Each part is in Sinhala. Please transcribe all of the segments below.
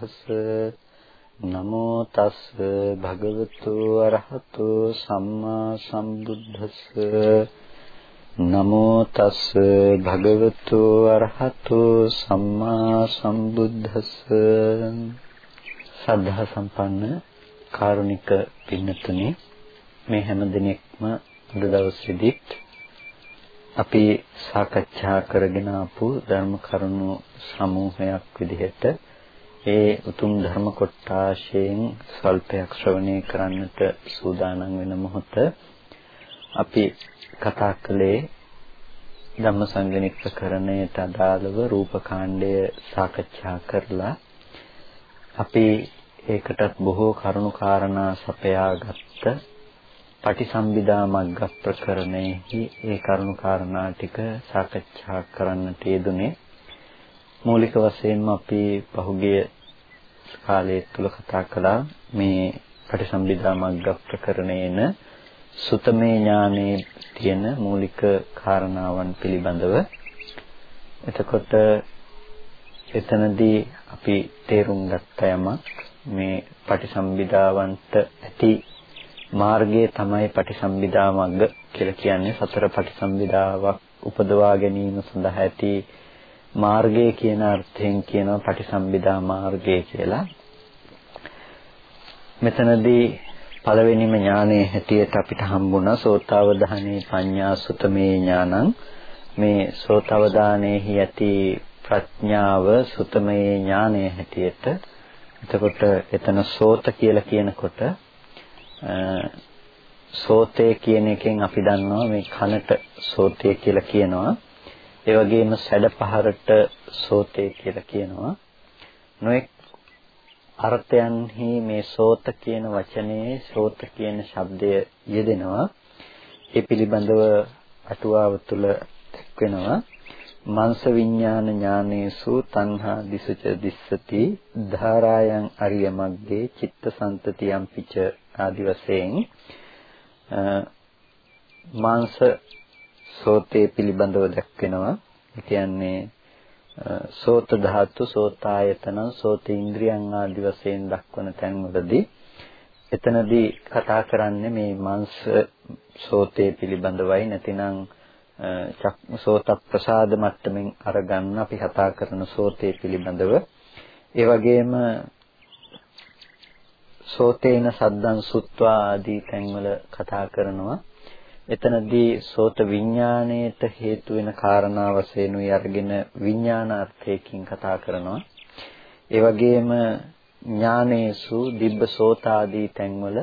සම්බුද්දස්ස නමෝ තස් භගවතු අරහතු සම්මා සම්බුද්දස්ස නමෝ තස් භගවතු අරහතු සම්මා සම්බුද්දස්ස සද්ධා සම්පන්න කාරුණික පින්නතුනි මේ හැම දිනෙකම අද දවසේදීත් අපි සාකච්ඡා කරගෙන ආපු ධර්ම කරුණු සමූහයක් විදිහට ඒ උතුම් ධර්ම කොටාශයෙන් ස්වල්පයක් ශ්‍රවණය කරන්නට සූදානම් වෙන මොහොත අපි කතා කළේ ධම්මසංගණික ප්‍රකරණයට අදාළව රූපකාණ්ඩය සාකච්ඡා කරලා අපි ඒකටත් බොහෝ කරුණු කාරණා සපයාගත්ත පටිසම්භිදා මග්ග ප්‍රකරණයෙහි ඒ කරුණු කාරණා ටික සාකච්ඡා කරන්නට යෙදුනේ. මූලික වශයෙන්ම අපි පහුගිය කාලයේ තුල කතා කළා. මේ පටිසම්භිදා මග්ග ප්‍රකරණයේන සුතමේ ඥානයේ තියෙන මූලික කාරණාවන් පිළිබඳව. එතකොට එතනදී අපි තේරුම් ගත්ත යමක් මේ පටිසම්භිදාවන්ට ඇති මාර්ගය තමයි පටිසම්භිදා මග්ග කියලා කියන්නේ සතර පටිසම්භිදාවක් උපදවා ගැනීම සඳහා ඇති මාර්ගය කියන අර්ථයෙන් කියනවා පටිසම්භිදා මාර්ගය කියලා. මෙතනදී පළවෙනිම ඥානයේ හැටියට අපිට හම්බුණා සෝතාවදානේ පඤ්ඤා සුතමේ ඥානං මේ සෝතාවදානේහි ඇති ප්‍රඥාව සුතමේ ඥානයේ හැටියට එතකොට එතන සෝත කියලා කියනකොට සෝතේ කියන එකෙන් අපි දන්නවා මේ කනට සෝතේ කියලා කියනවා. ඒ වගේම සැඩපහරට සෝතේ කියලා කියනවා. නොඑක් අර්ථයන්හි මේ සෝත කියන වචනේ සෝත කියන ශබ්දය යෙදෙනවා. ඒ පිළිබඳව අටුවාව තුළ දැක්වෙනවා. මංස විඥාන ඥානේසු තණ්හා දිසුච දිස්සති ධාරායන් අරිය මග්ගේ චිත්ත සන්තතියම් පිච ආදි වශයෙන් මාංශ සෝතේ පිළිබඳව දැක්වෙනවා. ඒ කියන්නේ සෝත ධාතු සෝතායතන සෝත ඉන්ද්‍රියන් ආදි වශයෙන් දක්වන තැන්වලදී එතනදී කතා කරන්නේ මේ මාංශ සෝතේ පිළිබඳවයි නැතිනම් සෝත ප්‍රසාද මට්ටමින් අරගන්න අපි කතා කරන සෝතේ පිළිබඳව ඒ වගේම සෝතේන සද්දං සුත්වා ආදී තැන්වල කතා කරනවා. එතනදී සෝත විඥාණයට හේතු වෙන කාරණා වශයෙන් උයි අරගෙන විඥානාර්ථයකින් කතා කරනවා. ඒ වගේම ඥානේසු දිබ්බ සෝතාදී තැන්වල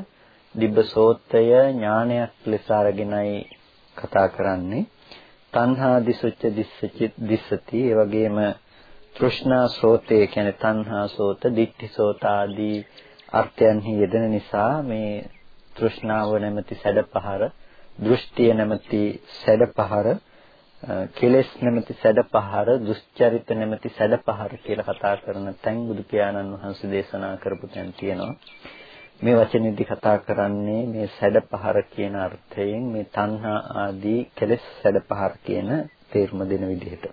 දිබ්බ සෝතය ඥානයක් ලෙස අරගෙනයි කතා කරන්නේ. තණ්හා දිසුච්ච දිස්සති ඒ වගේම තෘෂ්ණා සෝතේ කියන්නේ තණ්හා සෝත, ditthi සෝත ආදී අර්ථයන්හි යෙදෙන නිසා මේ තෘෂ්ණාව නැමැති සැඩපහර, දෘෂ්ටිය නැමැති සැඩපහර, කෙලෙස් නැමැති සැඩපහර, දුස්චරිත නැමැති සැඩපහර කියලා කතා කරන තැන් බුදු පියාණන් වහන්සේ දේශනා කරපු තැන් තියෙනවා. මේ වචනේදී කතා කරන්නේ මේ සැඩපහර කියන අර්ථයෙන් මේ තණ්හා ආදී කෙලෙස් සැඩපහර කියන තේරුම දෙන විදිහට.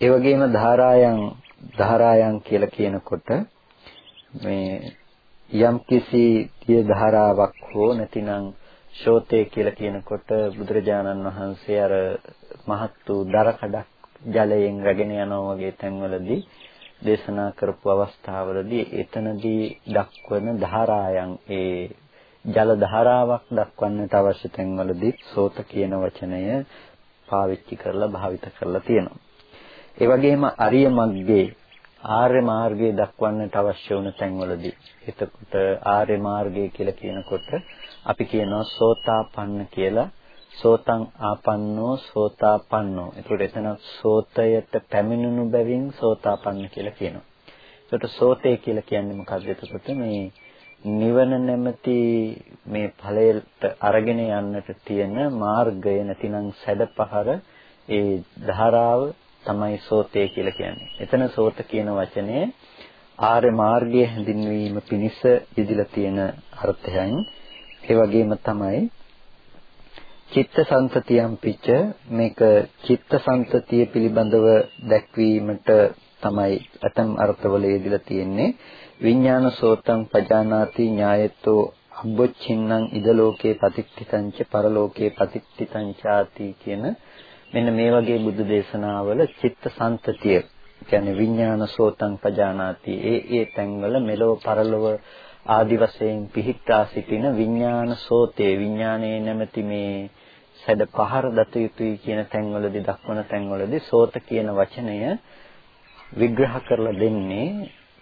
ඒ වගේම ධාරායන් ධාරායන් කියලා කියනකොට මේ යම් කිසි දිය ධාරාවක් හෝ නැතිනම් ශෝතේ කියලා කියනකොට බුදුරජාණන් වහන්සේ අර මහත් වූ දර කඩක් ජලයෙන් රැගෙන යනවා වගේ තැන්වලදී දේශනා කරපු අවස්ථාවලදී එතනදී දක්වන ධාරායන් ඒ ජල ධාරාවක් දක්වන්නට අවශ්‍ය තැන්වලදී සෝත කියන වචනය පාවිච්චි කරලා භාවිත කරලා තියෙනවා. ඒ වගේම අරිය මග්ගේ ආර්ය මාර්ගය දක්වන්නට අවශ්‍ය වුණ තැන්වලදී එතකොට ආර්ය මාර්ගය කියලා කියනකොට අපි කියනවා සෝතාපන්න කියලා. සෝතං ආපන්නෝ සෝතාපන්නෝ. එතකොට එතන සෝතයට පැමිණුණු බැවින් සෝතාපන්න කියලා කියනවා. එතකොට සෝතේ කියලා කියන්නේ මොකක්ද එතකොට මේ නිවන නැමැති මේ ඵලයට අරගෙන යන්නට තියෙන මාර්ගය නැතිනම් සැඩපහර ඒ ධාරාව තමයි සෝතේ කියලා කියන්නේ. එතන සෝත කියන වචනේ ආර්ය මාර්ගයේ හැඳින්වීම පිණිස යෙදিলা තියෙන අර්ථයන් ඒ වගේම තමයි චිත්තසංතතියම් පිච්ච මේක චිත්තසංතතිය පිළිබඳව දැක්වීමට තමයි අතම් අර්ථවල යෙදিলা තියෙන්නේ. විඥාන සෝතං පජානාති ඥායතෝ අබ්බොච්චින්නම් ඉද ලෝකේ පතිට්ඨිතංච පරලෝකේ පතිට්ඨිතං ചാති කියන මෙන්න මේ වගේ බුදු දේශනාවල චිත්තසංතතිය කියන්නේ විඥාන සෝතං පජානාති. ඒ ඒ තැන්වල මෙලොව පරලොව ආදි වශයෙන් පිහිටා සිටින විඥාන සෝතේ විඥානයේ නැමැති මේ සැඩ පහර දත යුතුයි කියන තැන්වලදී දක්වන තැන්වලදී සෝත කියන වචනය විග්‍රහ කරලා දෙන්නේ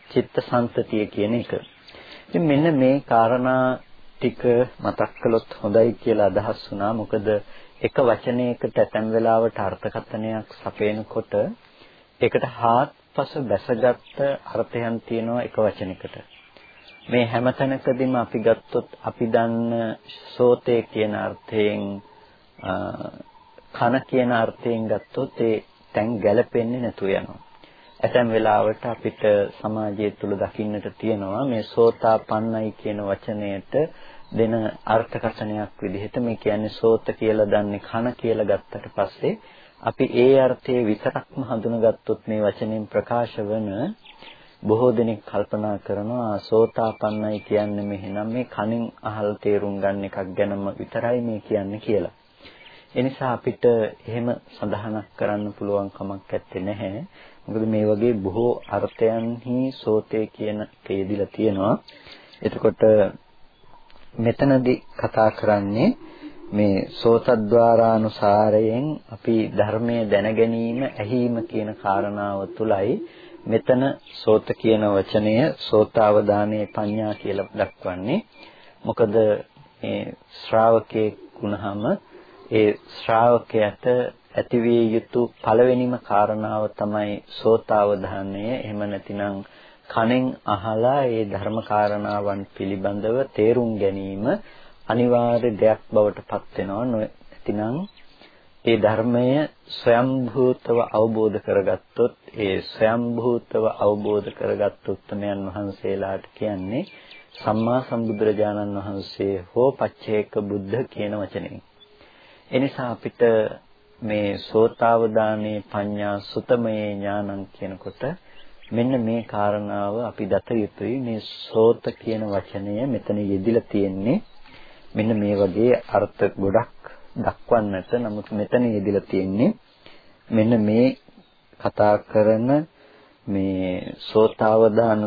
චිත්තසංතතිය කියන එක. ඉතින් මෙන්න මේ කාරණා ටික මතක් කළොත් හොඳයි කියලා අදහස් වුණා. මොකද එක වචනයකට ඇතැම් වෙලාවට අර්ථකථනයක් සපයනකොට ඒකට හාත්පස බැසගත් අර්ථයන් තියෙනවා එක වචනයකට. මේ හැම තැනකදීම අපි ගත්තොත් අපි දන්න සෝතේ කියන අර්ථයෙන් කන කියන අර්ථයෙන් ගත්තොත් ඒ තැන් ගැලපෙන්නේ නැතු වෙනවා. ඇතැම් වෙලාවට අපිට සමාජය තුළ දකින්නට තියෙනවා මේ සෝතාපන්නයි කියන වචනයට දෙන අර්ථකථනයක් විදිහට මේ කියන්නේ සෝත කියලා දන්නේ කන කියලා ගත්තට පස්සේ අපි ඒ අර්ථයේ විතරක්ම හඳුනගත්තොත් මේ වචනෙන් ප්‍රකාශ වන බොහෝ දෙනෙක් කල්පනා කරනවා සෝතාපන්නයි කියන්නේ මෙහෙනම් මේ කනින් අහල් තේරුම් ගන්න එකක් ගැනම විතරයි මේ කියන්නේ කියලා. එනිසා අපිට එහෙම සඳහනක් කරන්න පුළුවන් කමක් නැත්තේ නැහැ. මොකද මේ වගේ බොහෝ අර්ථයන්හි සෝතේ කියන තේදිලා තියෙනවා. එතකොට මෙතනදී කතා කරන්නේ මේ සෝතද්වාරානුසාරයෙන් අපි ධර්මයේ දැන ගැනීම ඇහිීම කියන කාරණාව තුලයි මෙතන සෝත කියන වචනය සෝතාවදානයේ පඤ්ඤා කියලා දක්වන්නේ. මොකද මේ ශ්‍රාවකේ ගුණහම ඒ ශ්‍රාවකයට ඇතිවිය යුතු පළවෙනිම කාරණාව තමයි සෝතාවධානය. එහෙම නැතිනම් කනෙන් අහලා ඒ ධර්ම කාරණාවන් පිළිබඳව තේරුම් ගැනීම අනිවාර්ය දෙයක් බවට පත් වෙනවා. නැතිනම් ඒ ධර්මය ස්වයම්භූතව අවබෝධ කරගත්තොත් ඒ ස්වයම්භූතව අවබෝධ කරගත් උත්තමයන් වහන්සේලාට කියන්නේ සම්මා සම්බුදුරජාණන් වහන්සේ හෝ පච්චේක බුද්ධ කියන වචනේ. එනිසා අපිට මේ සෝතාවදානේ පඤ්ඤා සුතමයේ ඥානං කියනකොට මෙන්න මේ කාරණාව අපි දත යුතුයි මේ සෝත කියන වචනය මෙතන යෙදිලා තියෙන්නේ මෙන්න මේ වගේ අර්ථ ගොඩක් දක්වන්නට නමුත් මෙතන යෙදිලා තියෙන්නේ මෙන්න මේ කතා කරන මේ සෝතාවදාන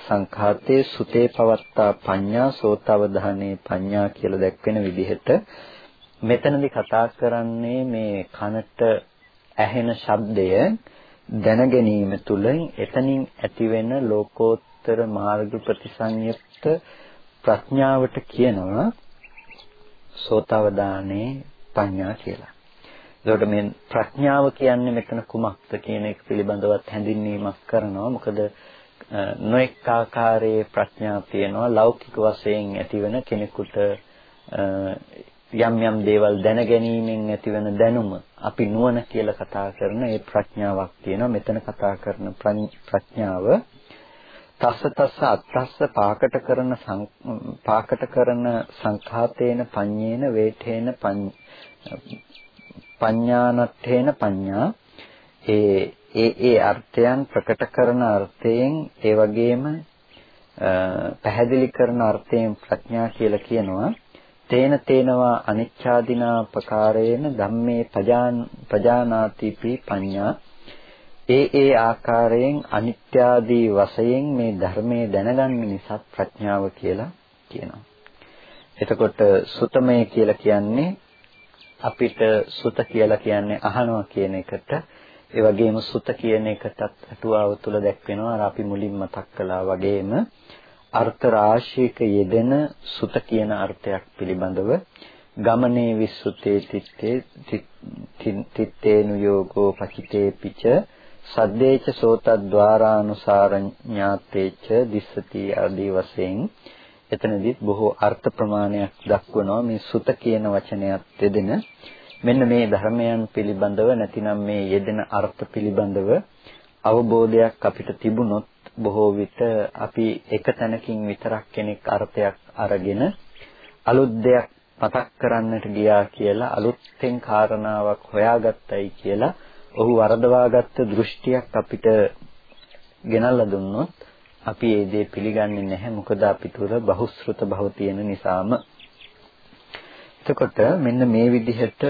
සංඛාතේ සුතේ පවත්තා පඤ්ඤා සෝතාවදානේ පඤ්ඤා කියලා දැක්වෙන විදිහට මෙතනදී කතා කරන්නේ මේ කනට ඇහෙන ශබ්දය දැන ගැනීම තුළින් එතනින් ඇතිවෙන ලෝකෝත්තර මාර්ග ප්‍රතිසංයුක්ත ප්‍රඥාවට කියනවා. සෝතවදානේ පඤ්ඤා කියලා. ඒකට මේ ප්‍රඥාව කියන්නේ මෙතන කුමක්ද කියන එක පිළිබඳවත් හැඳින්වීමක් කරනවා. මොකද නොඑක ආකාරයේ ප්‍රඥා තියෙනවා ලෞකික වශයෙන් ඇතිවන කෙනෙකුට යම් යම් දේවල් දැන ගැනීමෙන් ඇතිවන දැනුම අපි නුවණ කියලා කතා කරන ඒ ප්‍රඥාවක් තියෙනවා මෙතන කතා කරන ප්‍රඥාව තස්ස තස්ස අත්තස්ස පාකට කරන පාකට කරන සංඛාතේන පඤ්ඤේන වේඨේන පඤ්ඤානත්තේන පඤ්ඤා. ඒ ඒ ඒ අර්ථයන් ප්‍රකට කරන අර්ථයෙන් ඒ වගේම පැහැදිලි කරන අර්ථයෙන් ප්‍රඥා කියලා කියනවා. තේන තේනවා අනිච්ඡාදිනා ප්‍රකාරේන ධම්මේ පජානාති පි පඤ්ඤා. ඒ ඒ ආකාරයෙන් අනිත්‍ය ආදී වශයෙන් මේ ධර්මයේ දැනගන්න නිසා ප්‍රඥාව කියලා කියනවා. එතකොට සුතමය කියලා කියන්නේ අපිට සුත කියලා කියන්නේ අහනවා කියන එකට ඒ වගේම සුත කියන එකටත් අටුවාව තුල දැක්වෙනවා අර අපි මුලින් මතක් කළා වගේම අර්ථ රාශියක යෙදෙන සුත කියන අර්ථයක් පිළිබඳව ගමනේ විසුතේ තිත්තේ තිත්තේනු යෝගෝ පකිතේ පිච සද්දේච සෝතද්්වාරානුසාර ඥාතේච දිස්සති ආදී වශයෙන් එතනදිත් බොහෝ අර්ථ ප්‍රමාණයක් දක්වනවා මේ සුත කියන වචනයත් යෙදෙන මෙන්න මේ ධර්මයන් පිළිබඳව නැතිනම් මේ යෙදෙන අර්ථ පිළිබඳව අවබෝධයක් අපිට තිබුණොත් බොහෝ විට අපි එක තැනකින් විතරක් කෙනෙක් අර්ථයක් අරගෙන අලුත් දෙයක් මතක් කරන්නට ගියා කියලා අලුත්ෙන් කාරණාවක් හොයාගත්තයි කියලා ඔහු වරදවාගත්ත දෘෂ්ටියක් අපිට ගෙනල්ලා දුන්නොත් අපි ඒ දේ පිළිගන්නේ නැහැ මොකද අපි තුර බහුශෘත භව තියෙන නිසාම එතකොට මෙන්න මේ විදිහට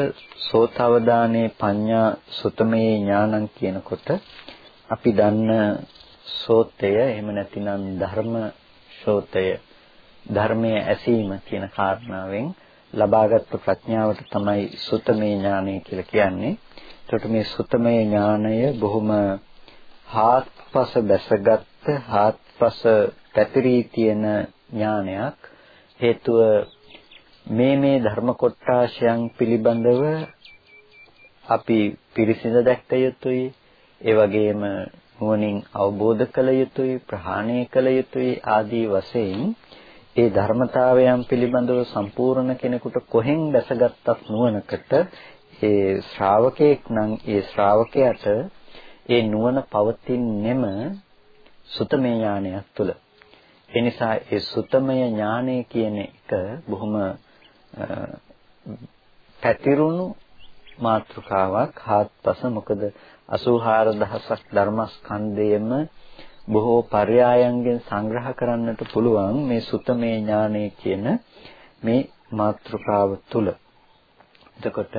සෝතවදානේ පඤ්ඤා සුතමේ ඥානං කියනකොට අපි දන්න සෝතය එහෙම නැතිනම් ධර්ම ශෝතය ධර්මයේ ඇසීම කියන කාරණාවෙන් ලබාගත් ප්‍රඥාවට තමයි සුතමේ ඥානය කියලා කියන්නේ. එතකොට මේ සුතමේ ඥානය බොහොම හාත්පස බැසගත් හාත්පස පැතිරී තියෙන ඥානයක්. හේතුව මේ මේ ධර්ම කොටාශයන් පිළිබඳව අපි පිරිසිඳ දැක්ක යුතුයි. ඒ වගේම නුවණින් අවබෝධ කළ යුතුයි ප්‍රහාණය කළ යුතුයි ආදී වශයෙන් ඒ ධර්මතාවයන් පිළිබඳව සම්පූර්ණ කෙනෙකුට කොහෙන් දැසගත්තත් නුවණකට ඒ ශ්‍රාවකෙක් නම් ඒ ශ්‍රාවකයාට ඒ නුවණ පවතින්නෙම සුතමේ ඥානයක් තුල. ඒ නිසා ඒ සුතමය ඥානය කියන එක බොහොම පැතිරුණු මාත්‍රකාවක් හාත්පස මොකද 84000ක් ධර්මස්කන්ධයේම බොහෝ පරයායන්ගෙන් සංග්‍රහ කරන්නට පුළුවන් මේ සුතමේ ඥානය කියන මේ මාත්‍රකාව තුල. එතකොට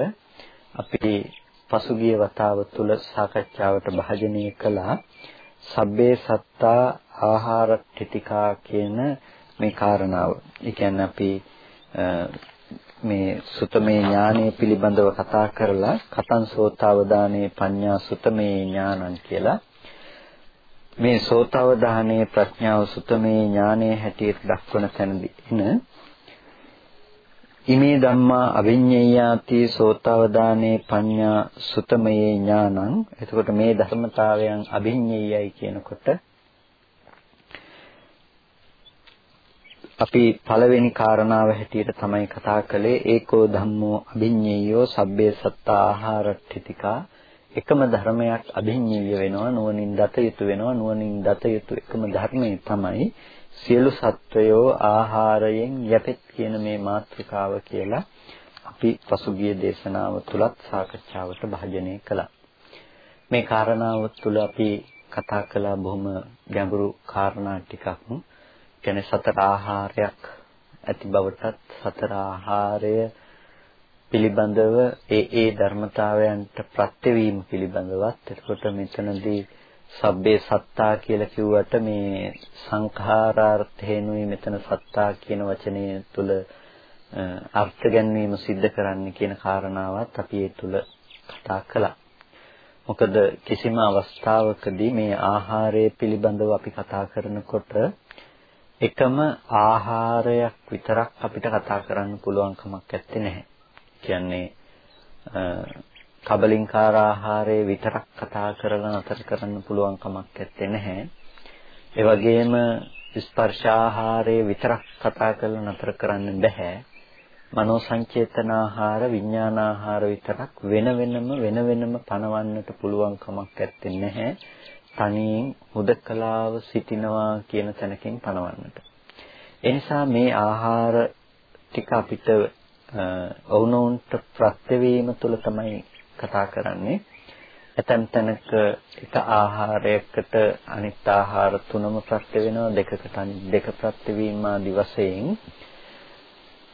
අපි පසුගිය වතාව තුල සාකච්ඡාවට භාජනය කළා සබ්බේ සත්තා ආහාර ටිතිකා කියන මේ කාරණාව. ඒ කියන්නේ අපි මේ සුතමේ ඥානය පිළිබඳව කතා කරලා කතං සෝතාවදානේ පඤ්ඤා සුතමේ ඥානං කියලා මේ සෝතාවදානේ ප්‍රඥාව සුතමේ ඥානයේ හැටියට දක්වන තැනදී එන ඉමේ ධම්මා අවිඤ්ඤයාති සෝතාවදානේ පඤ්ඤා සුතමයේ ඥානං. එතකොට මේ ධර්මතාවයන් අවිඤ්ඤයයි කියනකොට අපි පළවෙනි කාරණාව හැටියට තමයි කතා කළේ ඒකෝ ධම්මෝ අභිඤ්ඤයෝ සබ්බේ සත්තා ආහාරට්ඨිතිකා එකම ධර්මයක් අභිඤ්ඤය වෙනවා නුවණින් දත යුතු වෙනවා නුවණින් දත යුතු එකම ධර්මයේ තමයි සියලු සත්වයෝ ආහාරයෙන් යැපෙත් කියන මේ මාතෘකාව කියලා අපි පසුගිය දේශනාව තුලත් සාකච්ඡාවට භාජනය කළා. මේ කාරණාව තුල අපි කතා කළා බොහොම ගැඹුරු කාරණා ටිකක්. කියන්නේ සතර ආහාරයක් ඇති බවටත් සතර ආහාරය පිළිබඳව ඒ ඒ ධර්මතාවයන්ට ප්‍රත්‍යවීම පිළිබඳවත් එතකොට මෙතනදී සබ්බේ සත්තා කියලා කිව්වට මේ සංඛාරාර්ථේනුයි මෙතන සත්තා කියන වචනය තුල අර්ථ ගැන්වීම සිද්ධ කරන්න කියන කාරණාවත් අපි ඒ තුල කතා කළා. මොකද කිසිම අවස්ථාවකදී මේ ආහාරය පිළිබඳව අපි කතා කරනකොට එකම ආහාරයක් විතරක් අපිට කතා කරන්න පුළුවන් කමක් නැත්තේ නැහැ. කියන්නේ කබලින්කාර ආහාරය විතරක් කතා කරලා නතර කරන්න පුළුවන් කමක් නැත්තේ නැහැ. ඒ වගේම ස්පර්ශ ආහාරය විතරක් කතා කරලා නතර කරන්න බෑ. මනෝ සංචේතන ආහාර විඥාන ආහාර විතරක් වෙන වෙනම වෙන වෙනම පනවන්නට පුළුවන් කමක් නැත්තේ නැහැ. තනියෙන් හුදකලාව සිටිනවා කියන තැනකින් පනවන්නට. එනිසා මේ ආහාර ටික අපිට ඔවුනොවුන්ට ප්‍රත්‍යවීම තුළ තමයි කතා කරන්නේ. ඇතැම් තැනක එක ආහාරයකට අනිත් ආහාර තුනම ප්‍රත්‍ය වෙනවා දෙකකට දෙක ප්‍රත්‍යවීම ආදි වශයෙන්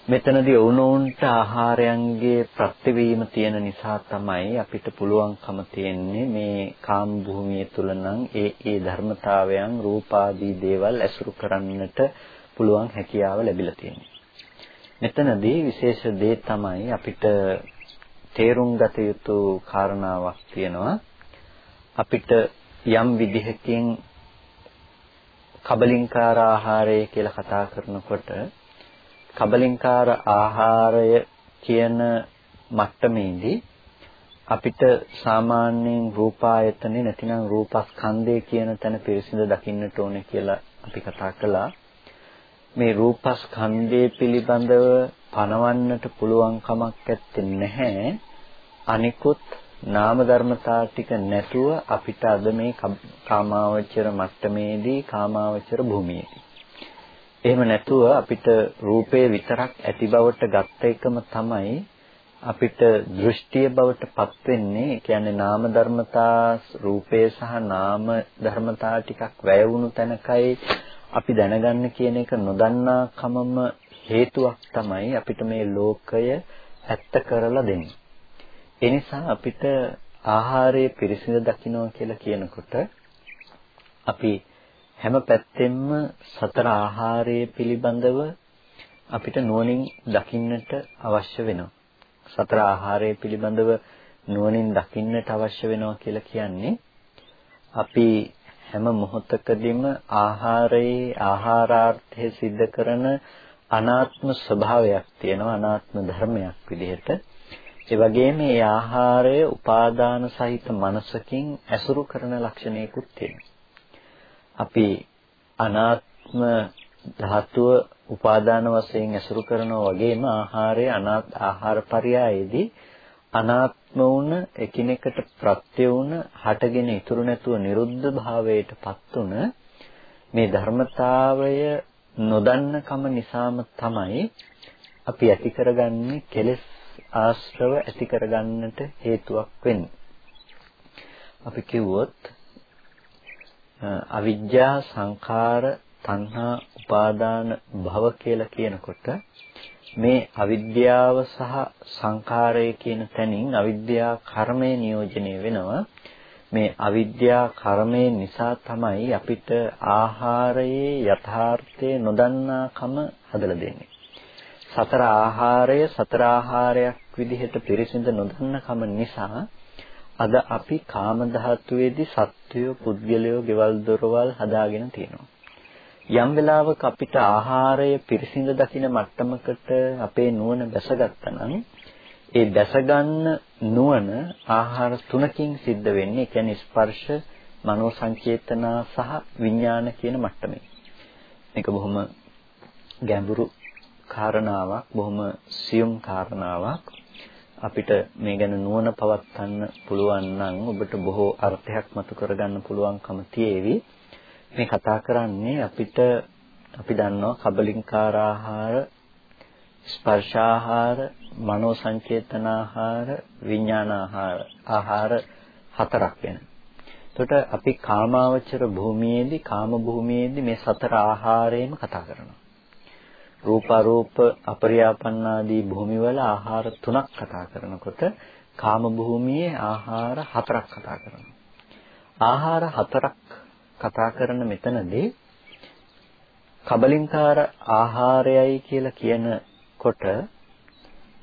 මෙතනදී ඔවුනොවුන්ට ආහාරයන්ගේ ප්‍රත්‍යවීම තියෙන නිසා තමයි අපිට පුළුවන්කම තියෙන්නේ මේ කාම භූමිය තුල නම් ඒ ඒ ධර්මතාවයන් රූපාදී දේවල් ඇසුරු කරන්නට පුළුවන් හැකියාව ලැබිලා තියෙන්නේ. මෙතනදී විශේෂ දේ තමයි අපිට තේරුම් ගත යුතු කාරණාවක් තියෙනවා. අපිට යම් විදිහකින් කබලින්කාර ආහාරය කියලා කතා කරනකොට කබලින්කාර ආහාරය කියන මට්ටමේදී අපිට සාමාන්‍යයෙන් රූපායතනේ නැතිනම් රූපස්කන්ධය කියන තැන පිරිසිදු දකින්නට ඕනේ කියලා අපි කතා කළා. මේ රූපස්කන්ධය පිළිබඳව පනවන්නට පුළුවන් කමක් නැත්තේ නැහැ. අනිකුත් නාම ධර්මතා ටික නැතුව අපිට අද මේ කාමාවචර මට්ටමේදී කාමාවචර භූමියේදී එහෙම නැතුව අපිට රූපේ විතරක් ඇති බවට ගත්ත එකම තමයි අපිට දෘෂ්ටිය බවට පත් වෙන්නේ කියන්නේ නාම ධර්මතා රූපේ සහ නාම ධර්මතා ටිකක් වැය වුණු තැනකයි අපි දැනගන්න කියන එක නොදන්නා කමම හේතුවක් තමයි අපිට මේ ලෝකය ඇත්ත කරලා දෙන්නේ. ඒ නිසා අපිට ආහාරයේ පිරිසිදු දකින්නවා කියලා කියනකොට අපි හැම පැත්තෙම සතර ආහාරයේ පිළිබඳව අපිට නුවණින් දකින්නට අවශ්‍ය වෙනවා. සතර ආහාරයේ පිළිබඳව නුවණින් දකින්නට අවශ්‍ය වෙනවා කියලා කියන්නේ අපි හැම මොහොතකදීම ආහාරයේ ආහාරාර්ථය સિદ્ધ කරන අනාත්ම ස්වභාවයක් තියෙනවා අනාත්ම ධර්මයක් විදිහට. ඒ වගේම මේ ආහාරය උපාදාන සහිත මනසකින් ඇසුරු කරන ලක්ෂණයකුත් තියෙනවා. අපි අනාත්ම ධාතුව උපාදාන වශයෙන් ඇසුරු කරනවා වගේම ආහාරය අනාත් ආහාර පරයයේදී අනාත්ම වුණ එකිනෙකට ප්‍රත්‍ය වුණ හටගෙන ඉතුරු නැතුව නිරුද්ධ භාවයටපත් උන මේ ධර්මතාවය නොදන්නකම නිසාම තමයි අපි ඇති කරගන්නේ කෙලෙස් ආශ්‍රව ඇති කරගන්නට හේතුවක් වෙන්නේ. අපි කිව්වොත් අවිජ්ජා සංඛාර තණ්හා උපාදාන භව කියලා කියනකොට මේ අවිද්‍යාව සහ සංඛාරය කියන තැනින් අවිද්‍යා කර්මය නියෝජනය වෙනවා මේ අවිද්‍යා කර්මය නිසා තමයි අපිට ආහාරයේ යථාර්ථය නොදන්නාකම හදලා දෙන්නේ. සතර ආහාරය සතර ආහාරයක් විදිහට පිරිසිඳ නොදන්නකම නිසා අද අපි කාම ධාතුවේදී සත්වය පුද්ගලයෝ ගෙවල් දොරවල් හදාගෙන තියෙනවා. යම් වෙලාවක අපිට ආහාරය පිරිසිඳ දකින මට්ටමකට අපේ නුවණ බැසගත්තා නම් ඒ දැසගන්න නුවණ ආහාර තුනකින් සිද්ධ වෙන්නේ. ඒ කියන්නේ ස්පර්ශ, මනෝ සංචේතනා සහ විඥාන කියන මට්ටමේ. මේක බොහොම ගැඹුරු කාරණාවක්, බොහොම සියුම් කාරණාවක්. අපිට මේ ගැන නුවණ පවත්වන්න පුළුවන් නම් ඔබට බොහෝ අර්ථයක් මතු කරගන්න පුළුවන්කම තියේවි. මේ කතා කරන්නේ අපිට අපි දන්නවා කබලින්කාර ආහාර ස්පර්ශාහාර, මනෝ සංචේතනාහාර, විඥානාහාර ආහාර හතරක් වෙන. එතකොට අපි කාමාවචර භූමියේදී කාම භූමියේදී මේ සතර ආහාරයෙන්ම කතා කරනවා. රූපාරූප අපරියාපන්නාදී භූමිවල ආහාර තුනක් කතා කරනකොට කාම භූමියේ ආහාර හතරක් කතා කරනවා. ආහාර හතරක් කතා කරන මෙතනදී කබලින්කාර ආහාරයයි කියලා කියන කොට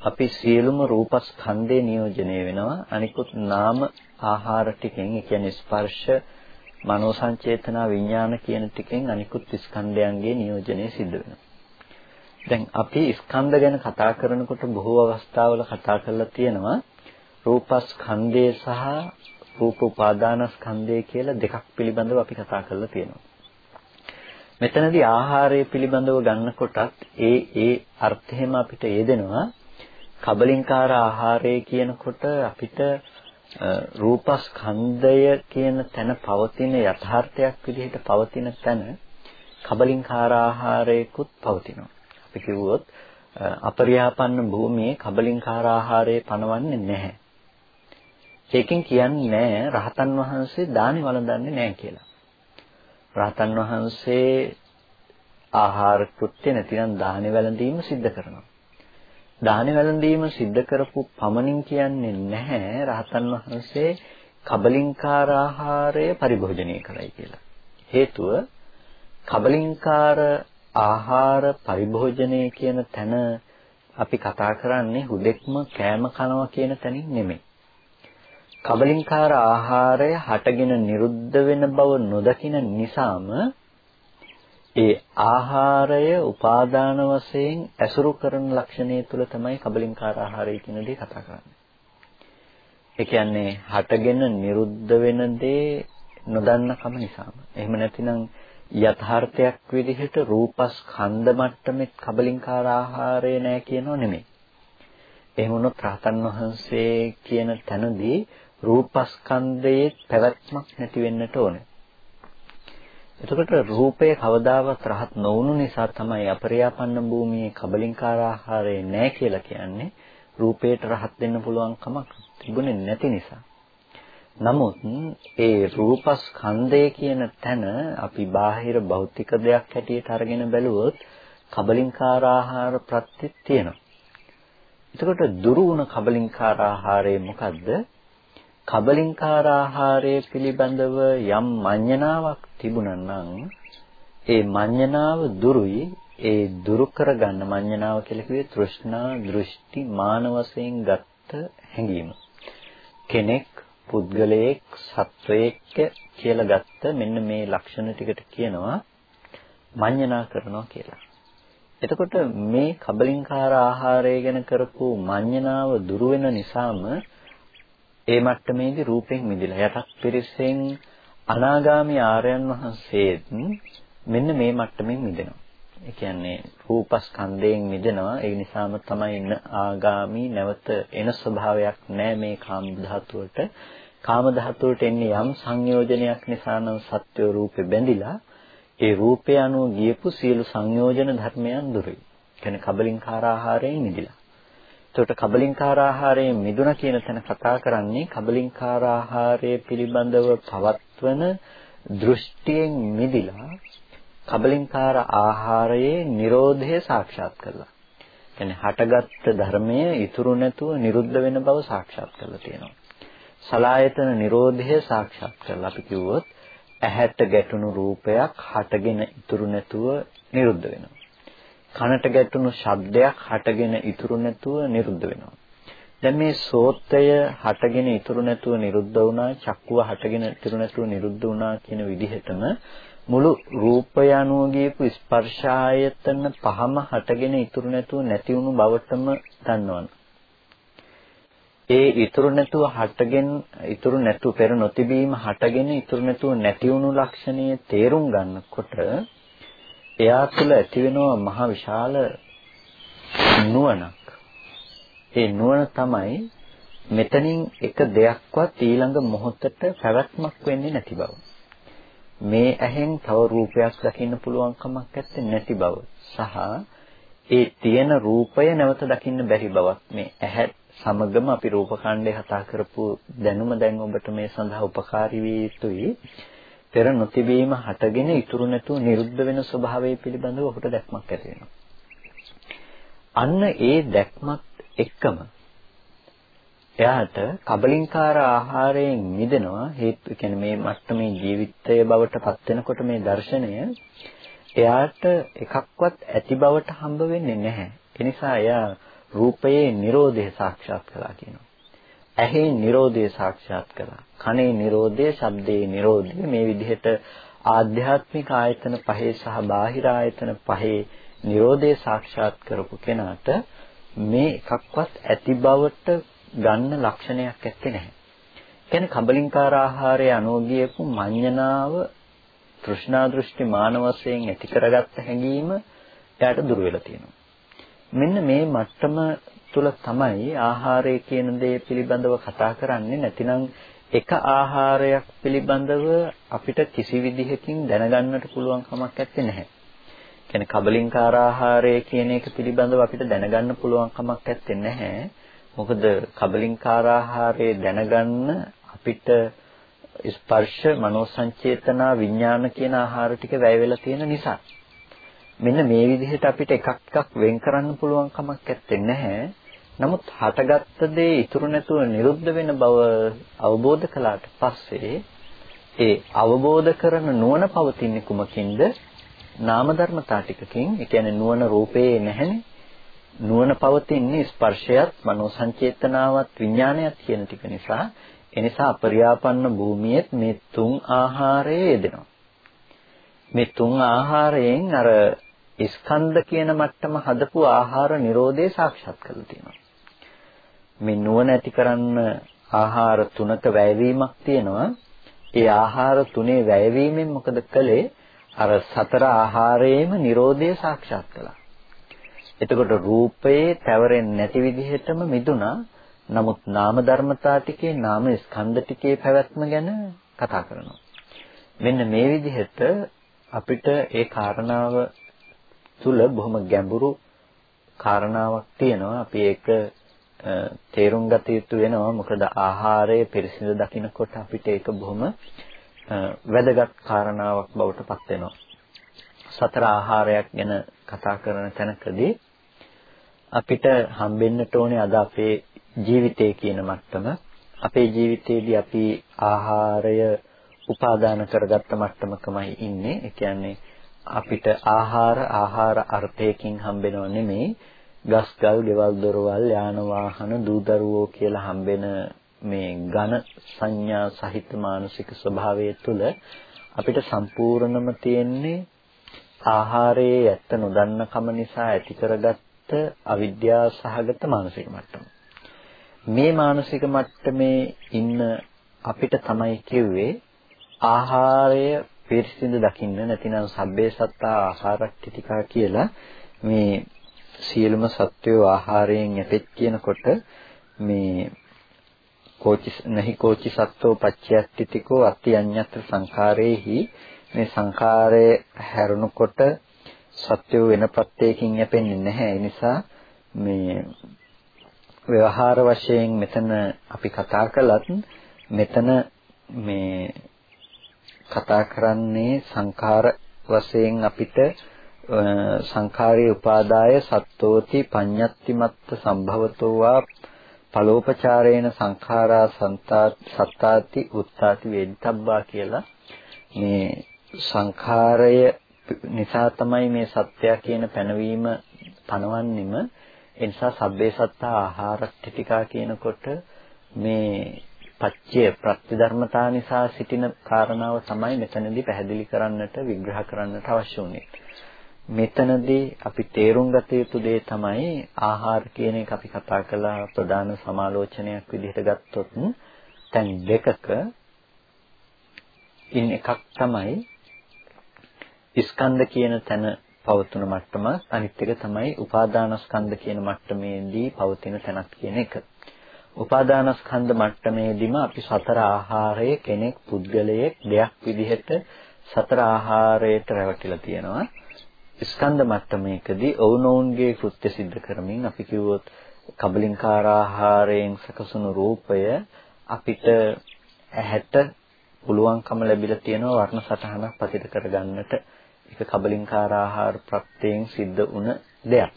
අපි සියලුම රූපස්කන්ධේ නියෝජනය වෙනවා. අනිකුත් නාම ආහාර ටිකෙන් ඒ කියන්නේ ස්පර්ශ මනෝ සංචේතනා විඥාන කියන ටිකෙන් අනිකුත් ස්කන්ධයන්ගේ නියෝජනය සිද්ධ වෙනවා. දැන් අපි ස්කන්ධ ගැන කතා කරනකොට බොහෝ අවස්ථාවල කතා කරලා තියෙනවා රූපස්කන්ධය සහ රූප උපාදානස්කන්ධය කියලා දෙකක් පිළිබඳව අපි කතා කරලා තියෙනවා. මෙතනදී ආහාරය පිළිබඳව ගන්නකොටත් ඒ ඒ අර්ථෙම අපිට යෙදෙනවා කබලින්කාර ආහාරය කියනකොට අපිට රූපස්කන්ධය කියන තැන පවතින යථාර්ථයක් විදිහට පවතින තැන කබලින්කාර ආහාරයකුත් පවතිනවා. අපි කිව්වොත් අපරියාපන්න භූමියේ කබලින්කාර ආහාරය පනවන්නේ නැහැ. ඒකෙන් කියන්නේ නැහැ රහතන් වහන්සේ දානි වළඳන්නේ නැහැ කියලා. රහතන් වහන්සේ ආහාර කෘත්‍ය නැතිනම් දාහනේ වැළඳීම සිද්ධ කරනවා. දාහනේ වැළඳීම සිද්ධ කරපු පමණින් කියන්නේ නැහැ රහතන් වහන්සේ කබලින්කාර ආහාරය පරිභෝජනය කරයි කියලා. හේතුව කබලින්කාර ආහාර පරිභෝජනය කියන තැන අපි කතා කරන්නේ හුදෙක්ම කෑම කනවා කියන තැනින් නෙමෙයි. කබලින්කාර ආහාරය හටගෙන නිරුද්ධ වෙන බව නොදකින නිසාම ඒ ආහාරය උපාදාන වශයෙන් ඇසුරු කරන ලක්ෂණය තුළ තමයි කබලින්කාර ආහාරය කියන දේ කතා කරන්නේ. ඒ කියන්නේ හටගෙන නිරුද්ධ වෙන දේ නොදන්න කම නිසාම. එහෙම නැතිනම් යථාර්ථයක් විදිහට රූපස්කන්ධ මට්ටමේ කබලින්කාර ආහාරය නෑ කියනෝ නෙමෙයි. එහෙම වුණොත් රහතන් වහන්සේ කියන තැනදී රූපස්කන්ධයේ පැවැත්මක් නැති වෙන්නට ඕනේ. එතකොට රූපය කවදාවත් රහත් නොවුණු නිසා තමයි අපරියාපන්න භූමියේ කබලින්කාර ආහාරය නැහැ කියලා කියන්නේ. රූපයට රහත් වෙන්න පුළුවන් කමක් තිබුණේ නැති නිසා. නමුත් ඒ රූපස්කන්ධය කියන තැන අපි බාහිර භෞතික දෙයක් හැටියට අරගෙන බැලුවොත් කබලින්කාර ආහාර ප්‍රත්‍ය තියෙනවා. එතකොට දුරු වුණ කබලින්කාර ආහාරය මොකද්ද? කබලින්කාර ආහාරය පිළිබඳව යම් මඤ්ඤණාවක් තිබුණා නම් ඒ මඤ්ඤණාව දුරුයි ඒ දුරු කරගන්න මඤ්ඤණාව කියලා කිව්වේ තෘෂ්ණා දෘෂ්ටි මාන වශයෙන් ගත්ත හැඟීම. කෙනෙක් පුද්ගලයෙක් සත්වයෙක් කියලා ගත්ත මෙන්න මේ ලක්ෂණ ටිකට කියනවා මඤ්ඤණා කරනවා කියලා. එතකොට මේ කබලින්කාර ආහාරය ගැන කරපු මඤ්ඤණාව දුරු වෙන නිසාම ඒ මට්ටමේදී රූපෙන් මිදිලා යටත් පිරිසෙන් අනාගාමී ආර්යයන් වහන්සේත් මෙන්න මේ මට්ටමින් මිදෙනවා. ඒ කියන්නේ රූපස්කන්ධයෙන් මිදෙනවා. ඒ නිසාම තමයි ආගාමී නැවත එන ස්වභාවයක් නැහැ මේ කාම ධාතුවට. කාම ධාතුවට එන්නේ යම් සංයෝජනයක් නිසා නම් සත්‍ය රූපේ බැඳිලා ඒ රූපය අනුව ගියපු සියලු සංයෝජන ධර්මයන් දුරුයි. කියන්නේ කබලින්කාර ආහාරයෙන් මිදිලා. එතකොට කබලින්කාර ආහාරයෙන් මිදුණ කියන තැන කතා කරන්නේ කබලින්කාර ආහාරය පිළිබඳව පවත්වන දෘෂ්ටියෙන් මිදිලා කබලින්කාර ආහාරයේ Nirodhe සාක්ෂාත් කළා. කියන්නේ හටගත්තු ධර්මය ඉතුරු නැතුව නිරුද්ධ වෙන බව සාක්ෂාත් කරලා තියෙනවා. සලායතන Nirodhe සාක්ෂාත් කරලා අපි කිව්වොත් ඇහැට ගැටුණු රූපයක් හටගෙන ඉතුරු නැතුව නිරුද්ධ වෙනවා. කනට ගැටුණු ශබ්දයක් හටගෙන ඉතුරු නැතුව නිරුද්ධ වෙනවා. දැන් මේ සෝතය හටගෙන ඉතුරු නැතුව නිරුද්ධ වුණා, චක්කුව හටගෙන ඉතුරු නැතුව නිරුද්ධ වුණා කියන විදිහටම මුළු රූපය අනුව ගියපු ස්පර්ශ ආයතන පහම හටගෙන ඉතුරු නැතුව නැති වුණු බවටම දන්නවනේ. ඒ ඉතුරු නැතුව හටගෙන ඉතුරු නැතුව පෙර නොතිබීම හටගෙන ඉතුරු නැතුව නැති වුණු ලක්ෂණයේ තේරුම් ගන්නකොට එයා තුළ ඇති වෙනවා මහ විශාල නුවණක්. ඒ නුවණ තමයි මෙතනින් එක දෙයක්වත් ඊළඟ මොහොතට පැවැත්මක් වෙන්නේ නැති බව. මේ ඇහෙන් තව රූපයක් දකින්න පුළුවන් කමක් නැති බව සහ ඒ තියෙන රූපය නැවත දකින්න බැරි බවක් මේ ඇහැ සමගම අපි රූප කාණ්ඩේ කතා කරපු දැනුම දැන් ඔබට මේ සඳහා උපකාරී විය යුතුයි. පෙර නොතිබීම හටගෙන ඉතුරු නැතුව නිරුද්ධ වෙන ස්වභාවය පිළිබඳව ඔහුට දැක්මක් ඇති වෙනවා. අන්න ඒ දැක්මත් එක්කම එයාට කබලින්කාර ආහාරයෙන් මිදෙනවා හේතු කියන්නේ මේ මට්ටමේ ජීවිතය බවට පත් වෙනකොට මේ දර්ශනය එයාට එකක්වත් ඇති බවට හම්බ වෙන්නේ නැහැ. ඒ නිසා එයා රූපයේ Nirodhe සාක්ෂාත් කළා කියනවා. ඇහි Nirodhe සාක්ෂාත් කළා. කනේ Nirodhe, ශබ්දේ Nirodhe මේ විදිහට ආධ්‍යාත්මික ආයතන පහේ සහ බාහිර ආයතන පහේ Nirodhe සාක්ෂාත් කරපු කෙනාට මේ එකක්වත් ඇති බවට ගන්න ලක්ෂණයක් ඇත්තේ නැහැ. කියන්නේ කබලින්කාර ආහාරය අනෝගියපු මඤ්ඤණාව තෘෂ්ණා දෘෂ්ටි මාන වශයෙන් ඇති කරගත්ත හැඟීම එයාට දුර වෙලා තියෙනවා. මෙන්න මේ මට්ටම තුල තමයි ආහාරය කියන දේ පිළිබඳව කතා කරන්නේ නැතිනම් එක ආහාරයක් පිළිබඳව අපිට කිසි විදිහකින් දැනගන්නට පුළුවන් කමක් නැත්තේ නැහැ. කියන්නේ කබලින්කාර ආහාරය කියන එක පිළිබඳව අපිට දැනගන්න පුළුවන් කමක් නැත්තේ නැහැ. මොකද කබලින්කාර ආහාරය දැනගන්න අපිට ස්පර්ශ මනෝ සංචේතනා විඥාන කියන ආහාර ටික වැය වෙලා තියෙන නිසා. මෙන්න මේ විදිහට අපිට එකක් එකක් වෙන් කරන්න පුළුවන් කමක් නැත්තේ නැහැ. නමුත් හටගත්ත දේ ඉතුරු නැතුව නිරුද්ධ වෙන බව අවබෝධ කළාට පස්සේ ඒ අවබෝධ කරන නුවණ පවතින්නේ කුමකින්ද? නාම ධර්මතා ටිකකින්. ඒ කියන්නේ නුවණ රූපේ නැහැනේ. නුවණ පවතින්නේ ස්පර්ශයත්, මනෝ සංචේතනාවත්, විඥානයත් කියන ටික නිසා. ඒ නිසා අපරියාපන්න භූමියෙත් මේ තුන් ආහාරය යෙදෙනවා. මේ තුන් ආහාරයෙන් අර ස්කන්ධ කියන මට්ටම හදපු ආහාර නිරෝධය සාක්ෂාත් කරලා තියෙනවා. මේ නුවණ ඇති කරන්න ආහාර තුනක වැයවීමක් තියෙනවා. ඒ ආහාර තුනේ වැයවීමෙන් මොකද කළේ? අර සතර ආහාරයේම නිරෝධය සාක්ෂාත් කළා. එතකොට රූපයේ පැවරෙන්නේ නැති විදිහටම මිදුණා. නමුත් නාම ධර්මතා ටිකේ නාම ස්කන්ධ ටිකේ පැවැත්ම ගැන කතා කරනවා. මෙන්න මේ විදිහට අපිට ඒ කාරණාව තුල බොහොම ගැඹුරු කාරණාවක් තියෙනවා. අපි ඒක තේරුම් ගත යුතු වෙනවා. මොකද ආහාරය පිරිසිදු දකිනකොට අපිට ඒක බොහොම වැදගත් කාරණාවක් බවට පත් වෙනවා. සතර ආහාරයක් ගැන කතා කරන තැනකදී අපිට හම්බෙන්නට ඕනේ අද අපේ ජීවිතය කියන මට්ටම අපේ ජීවිතයේදී අපි ආහාරය උපාදාන කරගත්ත මට්ටමකමයි ඉන්නේ. ඒ කියන්නේ අපිට ආහාර ආහාර අර්ථයකින් හම්බෙනව නෙමෙයි. ගස් ගල්, ගෙවල් දොරවල්, යාන වාහන, දූ දරුවෝ කියලා හම්බෙන මේ ඝන සංඥා සහිත මානසික ස්වභාවය තුළ අපිට සම්පූර්ණම තියෙන්නේ ආහාරයේ ඇත්ත නොදන්නකම නිසා ඇති කරගත්ත අවිද්‍යාව සහගත මානසික මට්ටම. මේ මානසික මට්ටමේ ඉන්න අපිට තමයි කිව්වේ ආහාරය පිරිසිදු දකින්න නැතිනම් සබ්බේ සත්තා ආහාරට්ටිතිකා කියලා මේ සියලුම සත්වෝ ආහාරයෙන් යැපෙත් කියනකොට මේ කෝචි නැහි කෝචි සත්වෝ පච්චයත්තිතිකෝ අති අඤ්ඤත්‍ර සංඛාරේහි මේ සංඛාරය හැරුණකොට සත්‍යෝ වෙන ප්‍රත්‍යයකින් යැපෙන්නේ නැහැ. ඒ නිසා මේ ව්‍යවහාර වශයෙන් මෙතන අපි කතා කළත් මෙතන මේ කතා කරන්නේ සංඛාර වශයෙන් අපිට සංඛාරයේ උපාදාය සත්තෝති පඤ්ඤත්තිමත්ත සම්භවතෝ වා පලෝපචාරේන සංඛාරා සත්තාති උත්තාති වේදිතබ්බා කියලා මේ සංඛාරය නිසා තමයි මේ සත්‍යය කියන පැනවීම පනවන්නෙම ඒ නිසා සබ්බේ සත්තා ආහාරට්ඨිතිකා කියනකොට මේ පච්චය ප්‍රත්‍යධර්මතා නිසා සිටින කාරණාව තමයි මෙතනදී පැහැදිලි කරන්නට විග්‍රහ කරන්නට අවශ්‍ය වුනේ. මෙතනදී අපි තේරුම් ගත යුතු දේ තමයි ආහාර කියන එක අපි කතා කළා ප්‍රධාන සමාලෝචනයක් විදිහට ගත්තොත් දැන් දෙකක ඉන් එකක් තමයි ස්කන්ධ කියන තැන පවතුන මට්ටම අනිත් එක තමයි උපාදානස්කන්ධ කියන මට්ටමේදී පවතින තැනක් කියන එක. උපාදානස්කන්ධ මට්ටමේදීම අපි සතර ආහාරයේ කෙනෙක් පුද්ගලයෙක් දෙයක් විදිහට සතර ආහාරයට රැවටිලා තියෙනවා. ස්කන්ධ මට්ටමේකදී ඔවුනොවුන්ගේ කෘත්‍ය સિદ્ધ කරමින් අපි කිව්වොත් කබලින්කාර ආහාරයෙන් සකසුණු රූපය අපිට ඇහැට පුළුවන්කම ලැබිලා තියෙනවා වර්ණ සටහනක් පතිත කරගන්නට ඒක කබලින්කාර ආහාර ප්‍රත්‍යයෙන් සිද්ධ වුණ දෙයක්.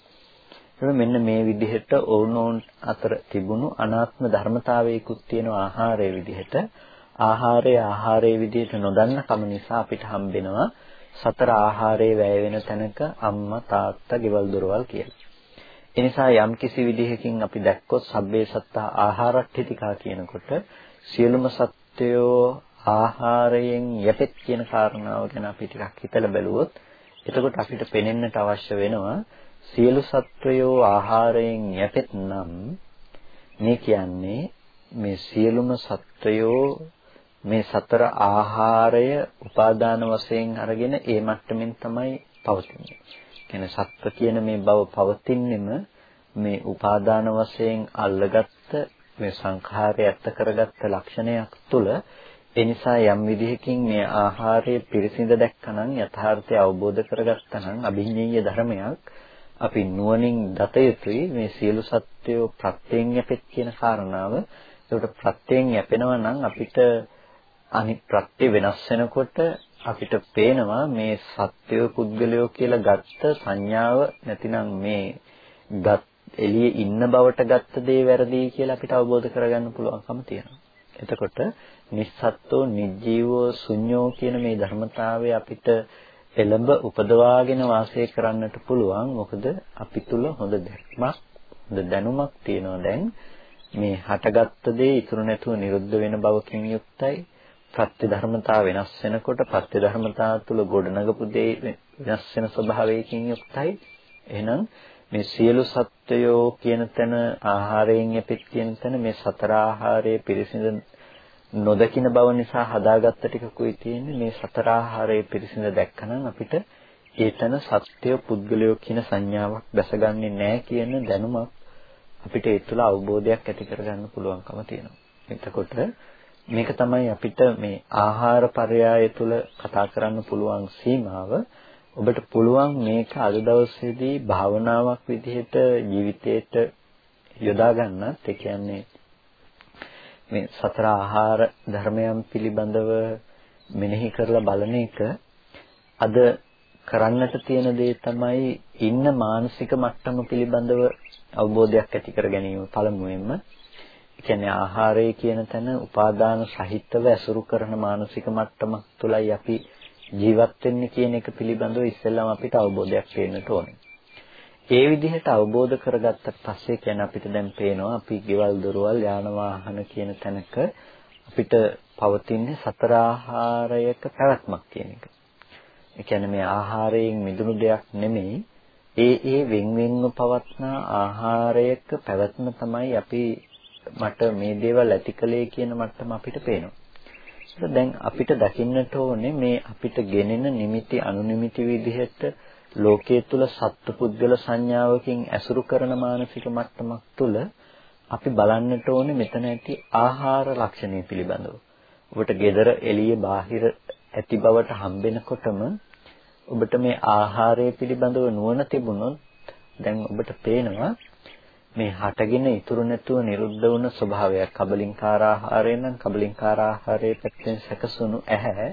එතකොට මෙන්න මේ විදිහට ඕනෝන් අතර තිබුණු අනාත්ම ධර්මතාවයකුත් තියෙන ආහාරයේ විදිහට ආහාරය ආහාරයේ විදිහට නොදන්න කම නිසා අපිට හම්බෙනවා සතර ආහාරයේ වැය වෙන තැනක අම්මා තාත්තා ගෙවල් දොරවල් කියලා. ඒ නිසා යම් කිසි විදිහකින් අපි දැක්කොත් සබ්බේ සත්තා ආහාරට්ඨිතිකා කියනකොට සියලුම සත්වයෝ ආහාරයෙන් යැපෙත් කියන කාරණාව ගැන අපි ටිකක් හිතලා බැලුවොත් එතකොට අපිට පෙනෙන්නට අවශ්‍ය වෙනවා සියලු සත්වයෝ ආහාරයෙන් යැපෙත්නම් මේ කියන්නේ මේ සියලුම සත්වයෝ මේ සතර ආහාරය උපාදාන වශයෙන් අරගෙන ඒ මට්ටමින් තමයි පවතින්නේ. කියන්නේ සත්ව කියන මේ බව පවතින්නෙම මේ උපාදාන වශයෙන් අල්ලගත්ත මේ සංඛාරය ඇත්ත කරගත්ත ලක්ෂණයක් තුළ ඒ නිසා යම් විදිහකින් මේ ආහාරය පිරිසිඳ දැක්කනම් යථාර්ථය අවබෝධ කරගත්තනම් අභිඤ්ඤේය ධර්මයක් අපි නුවණින් දත යුතුයි මේ සියලු සත්‍යෝ ප්‍රත්‍යයෙන් යැපෙත් කියන කාරණාව. ඒකට ප්‍රත්‍යයෙන් යැපෙනවා නම් අපිට අනිත් ප්‍රත්‍ය වෙනස් වෙනකොට අපිට පේනවා මේ සත්‍ය පුද්ගලයෝ කියලා ගත්ත සංඥාව නැතිනම් මේ ගත් එළියේ ඉන්න බවට ගත්ත දේ වැරදි කියලා අපිට අවබෝධ කරගන්න පුළුවන්කම තියෙනවා. එතකොට නිස්සත්ත්වෝ නිජීවෝ ශුන්‍යෝ කියන මේ ධර්මතාවය අපිට එළඹ උපදවාගෙන වාසය කරන්නට පුළුවන්. මොකද අපි තුල හොඳ දැක්මක් හොඳ දැනුමක් තියෙනවා. දැන් මේ හටගත්ත දේ ඉතුරු නැතුව නිරුද්ධ වෙන බවකින් යුක්තයි. ප්‍රත්‍ය ධර්මතා වෙනස් වෙනකොට ප්‍රත්‍ය ධර්මතා තුල ගොඩනගපු දේ වෙනස් වෙන ස්වභාවයකින් යුක්තයි එහෙනම් මේ සියලු සත්වයෝ කියන තැන ආහාරයෙන් යපිට කියන තැන මේ සතර ආහාරයේ පිරිසිදු නොදකින බව නිසා හදාගත්ත ටිකකුයි තියෙන්නේ මේ සතර ආහාරයේ පිරිසිඳ දැක්කනම් අපිට ඒතන සත්‍ය පුද්ගලයෝ කියන සංඥාවක් දැසගන්නේ නැහැ කියන දැනුමක් අපිට ඒ තුළ අවබෝධයක් ඇති කරගන්න පුළුවන්කම තියෙනවා. එතකොට මේක තමයි අපිට මේ ආහාර පරයය තුල කතා කරන්න පුළුවන් සීමාව. ඔබට පුළුවන් මේක අද දවසේදී භාවනාවක් විදිහට ජීවිතේට යොදා ගන්නත් ඒ කියන්නේ මේ සතර ආහාර ධර්මයන් පිළිබඳව මෙනෙහි කරලා බලන එක අද කරන්නට තියෙන දේ තමයි ඉන්න මානසික මට්ටම පිළිබඳව අවබෝධයක් ඇති කර ගැනීම පළමුවෙන්ම. ඒ කියන්නේ ආහාරය කියන තැන උපාදාන සහිතව ඇසුරු කරන මානසික මට්ටමක් තුලයි අපි ජීවත් වෙන්නේ කියන එක පිළිබඳව ඉස්සෙල්ලාම අපිට අවබෝධයක් තියෙන්නට ඕනේ. ඒ විදිහට අවබෝධ කරගත්තට පස්සේ කියන්නේ අපිට දැන් පේනවා අපි ගෙවල් දොරවල් යාන වාහන කියන තැනක අපිට පවතින්නේ සතර ආහාරයක පැවැත්මක් කියන එක. ඒ කියන්නේ මේ ආහාරයෙන් මිදුණු දෙයක් නෙමෙයි ඒ ඒ වෙන් වෙන්ව පවත්නා ආහාරයක පැවැත්ම තමයි අපි මට මේ දේවල් ඇතිකලේ කියන මට්ටම අපිට පේනවා. දැන් අපිට දකින්නට ඕනේ මේ අපිට ගෙනෙන නිමිති අනුනිමිති විදිහට ලෝකයේ තුල සත්පුද්ගල සංඥාවකින් ඇසුරු කරන මානසික මට්ටමක් තුල අපි බලන්නට ඕනේ මෙතන ඇති ආහාර ලක්ෂණය පිළිබඳව. ඔබට gedara එළියේ බාහිර ඇති බවට හම්බෙනකොටම ඔබට මේ ආහාරය පිළිබඳව නුවණ තිබුණොත් දැන් ඔබට පේනවා මේ හටගෙන ඉතුරු නැතුව නිරුද්ධ වුණ ස්වභාවයක් කබලින්කාර ආහාරය නම් කබලින්කාර ආහාරයේ පැත්තෙන් සැකසුණු ඇහැ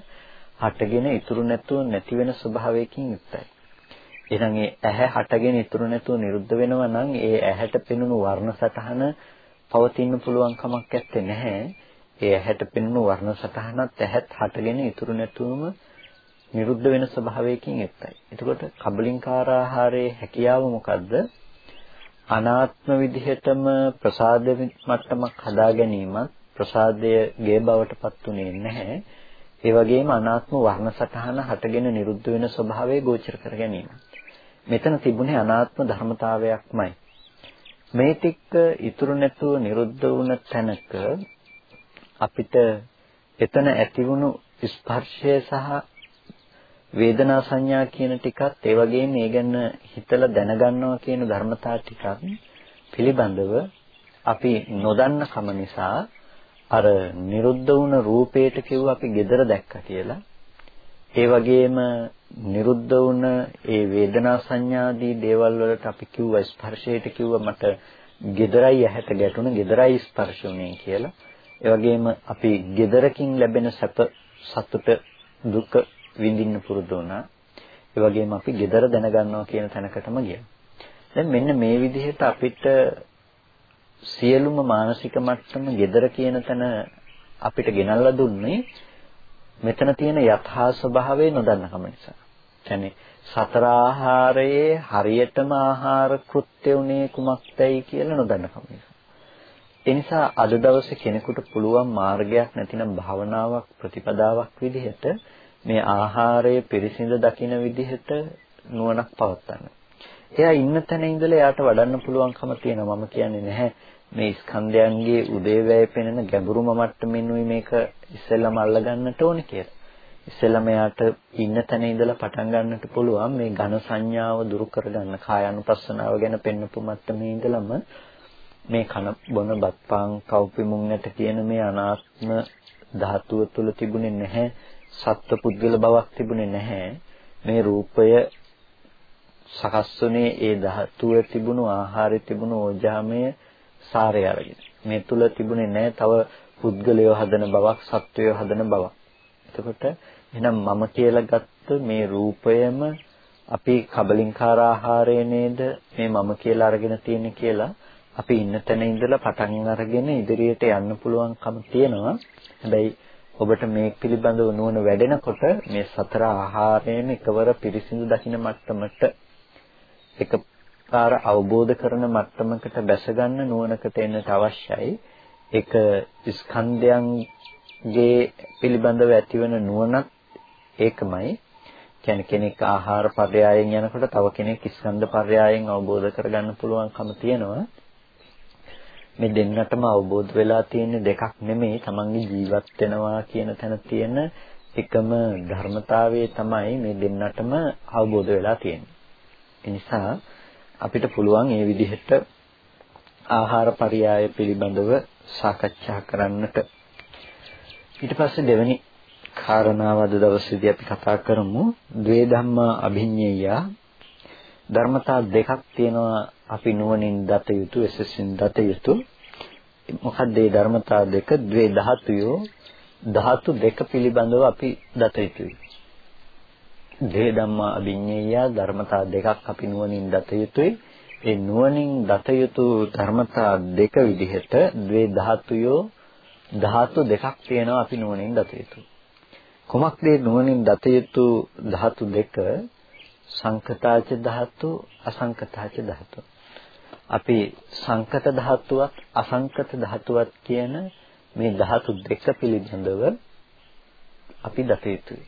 හටගෙන ඉතුරු නැතුව නැති වෙන ස්වභාවයකින් යුක්තයි. එහෙනම් ඒ ඇහැ හටගෙන ඉතුරු නැතුව නිරුද්ධ වෙනවා නම් ඒ ඇහැට පෙනුණු වර්ණ සටහන පවතින්න පුළුවන් කමක් නැත්තේ නැහැ. ඒ ඇහැට පෙනුණු වර්ණ සටහනත් ඇහත් හටගෙන ඉතුරු නැතුවම නිරුද්ධ වෙන ස්වභාවයකින් යුක්තයි. එතකොට කබලින්කාර ආහාරයේ හැකියාව මොකද්ද? අනාත්ම විදිහටම ප්‍රසාද මට්ටමක් හදා ගැනීමත් ප්‍රසාදයේ ගේ බවට පත් උනේ නැහැ. ඒ වගේම අනාත්ම වර්ණ සටහන හටගෙන නිරුද්ධ වෙන ස්වභාවය ගෝචර කර ගැනීම. මෙතන තිබුණේ අනාත්ම ධර්මතාවයක්මයි. මේ ටික ඉතුරු නැතුව නිරුද්ධ වුණ තැනක අපිට එතන ඇතිවුණු ස්පර්ශය සහ වේදනා සංඥා කියන ටිකත් ඒ වගේම ඒ ගැන හිතලා දැනගන්නවා කියන ධර්මතා ටිකත් පිළිබඳව අපි නොදන්න කම නිසා අර නිරුද්ධ වුණ රූපේට කිව්ව අපි gedara දැක්කා කියලා ඒ වගේම නිරුද්ධ වුණ ඒ වේදනා සංඥාදී දේවල් වලට අපි කිව්වා ස්පර්ශයට කිව්වා මට gedarai ඇහැට ගැටුණ gedarai ස්පර්ශුනේ කියලා. ඒ වගේම අපි gedarකින් ලැබෙන සැප සතුට දුක විඳින්න පුරුදු වුණා. ඒ වගේම අපි gedara දැනගන්නවා කියන තැනකටම ගියා. දැන් මෙන්න මේ විදිහට අපිට සියලුම මානසික මට්ටම gedara කියන තැන අපිට ගෙනල්ලා දුන්නේ මෙතන තියෙන යථා ස්වභාවය නොදන්නකම නිසා. කියන්නේ සතර ආහාරයේ හරියටම ආහාර කෘත්‍ය උනේ කුමක්දයි කියලා නොදන්නකම නිසා. ඒ නිසා අද දවසේ කෙනෙකුට පුළුවන් මාර්ගයක් නැතිනම් භාවනාවක් ප්‍රතිපදාවක් විදිහට මේ ආහාරය පිරිසිඳ දකින විදිහට නුවණක් පවත්වන්න. එයා ඉන්න තැන ඉඳලා එයාට වඩන්න පුළුවන්කම තියෙනවා. මම කියන්නේ නැහැ මේ ස්කන්ධයන්ගේ උදේවැය පෙනෙන ගැඹුරුම මට්ටමින් මේක ඉස්සෙල්ලම අල්ලගන්නට ඕනේ කියලා. ඉස්සෙල්ලම යාට ඉන්න තැන ඉඳලා පටන් ගන්නට පුළුවන් මේ ඝන සංඥාව දුරු කරගන්න කායानुපස්සනාව ගැන පෙන්වපු මට්ටමේ ඉඳලම මේ කන බොන බත්පාන් කව්පිමුන් නැට කියන මේ අනාත්ම ධාතුව තුල තිබුණේ නැහැ සත්ව පුද්ගල බවක් තිබුණේ නැහැ. මේ රූපය සකස් වුණේ ඒ ධාතුවේ තිබුණු ආහාරයේ තිබුණු ඕජාමය සාරය අරගෙන. මේ තුල තිබුණේ නැහැ තව පුද්ගලයෝ හදන බවක් සත්වයෝ හදන බවක්. එතකොට එහෙනම් මම කියලා ගත්ත මේ රූපයම අපි කබලින්කාර ආහාරය නේද? මේ මම කියලා අරගෙන තියෙන්නේ කියලා අපි ඉන්න තැන ඉඳලා පටන් අරගෙන ඉදිරියට යන්න පුළුවන්කම තියෙනවා. හැබැයි ඔබට මේ පිළිබඳව නුවණ වැඩෙනකොට මේ සතර ආහාරයෙන් එකවර පිරිසිදු දකින්න මට්ටමට එකපාර අවබෝධ කරන මට්ටමකට බැස ගන්න නුවණකට එන්නට අවශ්‍යයි. ඒක ස්කන්ධයන්ගේ පිළිබඳව ඇතිවන නුවණත් ඒකමයි. කියන්නේ කෙනෙක් ආහාර පරයයන් යනකොට තව කෙනෙක් ස්කන්ධ පරයයන් අවබෝධ කරගන්න පුළුවන්කම තියෙනවා. මේ දෙන්නටම අවබෝධ වෙලා තියෙන දෙකක් නෙමෙයි තමන්ගේ ජීවත් වෙනවා කියන තැන තියෙන එකම ධර්මතාවය තමයි මේ දෙන්නටම අවබෝධ වෙලා තියෙන්නේ. ඒ නිසා අපිට පුළුවන් මේ විදිහට ආහාර පරයය පිළිබඳව සාකච්ඡා කරන්නට. ඊට පස්සේ දෙවෙනි කාරණාව අද දවසේදී අපි කතා කරමු ද්වේ ධම්මා අභිඤ්ඤය ධර්මතා දෙකක් තියෙනවා අපි නුවණින් දත යුතු එසසින් දත යුතු මොකක්ද මේ ධර්මතා දෙක ද්වේ ධාතුයෝ ධාතු දෙක පිළිබඳව අපි දත යුතුයි ද්වේ ධම්මා අභිඤ්ඤය ධර්මතා දෙකක් අපි නුවණින් දත යුතුයි ඒ නුවණින් දත යුතු ධර්මතා දෙක විදිහට ද්වේ ධාතුයෝ ධාතු දෙකක් තියෙනවා අපි නුවණින් දත යුතු. කොමක්ද නුවණින් දත යුතු ධාතු දෙක? සංකතාච ධාතු, අසංකතාච ධාතු. අපි සංකත ධාතුවත් අසංකත ධාතුවත් කියන මේ ධාතු දෙක පිළිබඳව අපි දත යුතුයි.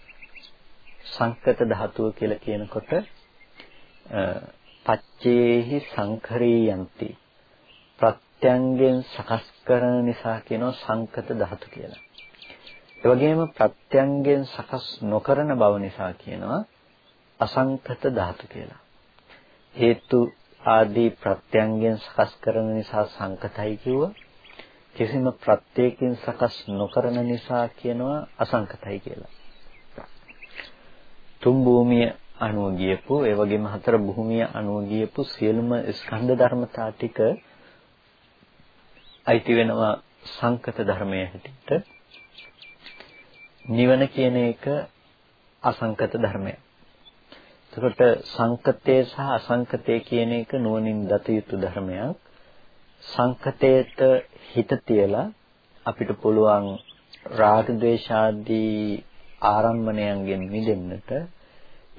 සංකත ධාතුව කියලා කියනකොට පච්චේහි සංඛරීයන්ති ප්‍රත්‍යංගෙන් සකස් කරන නිසා කියනවා සංකත ධාතු කියලා. ඒ වගේම ප්‍රත්‍යංගෙන් සකස් නොකරන බව නිසා කියනවා අසංකත ධාතු කියලා. හේතු ආදී ප්‍රත්‍යංගෙන් සකස් කරන නිසා සංකතයි කිව්වා. කිසිම ප්‍රත්‍යයකින් සකස් නොකරන නිසා කියනවා අසංකතයි කියලා. තුන් භූමිය අනුව ගියපු ඒ වගේම හතර භූමිය අනුව ගියපු සියලුම ස්කන්ධ ධර්මතා ටික අයිති වෙනවා සංකත ධර්මයේ හැටියට නිවන කියන එක අසංකත ධර්මයක්. එතකොට සංකතය සහ අසංකතය කියන එක නුවණින් දත යුතු ධර්මයක්. සංකතයට හිත තියලා අපිට පුළුවන් රාග ద్వේෂාදී ආරම්මණයන්ගෙන් මිදෙන්නට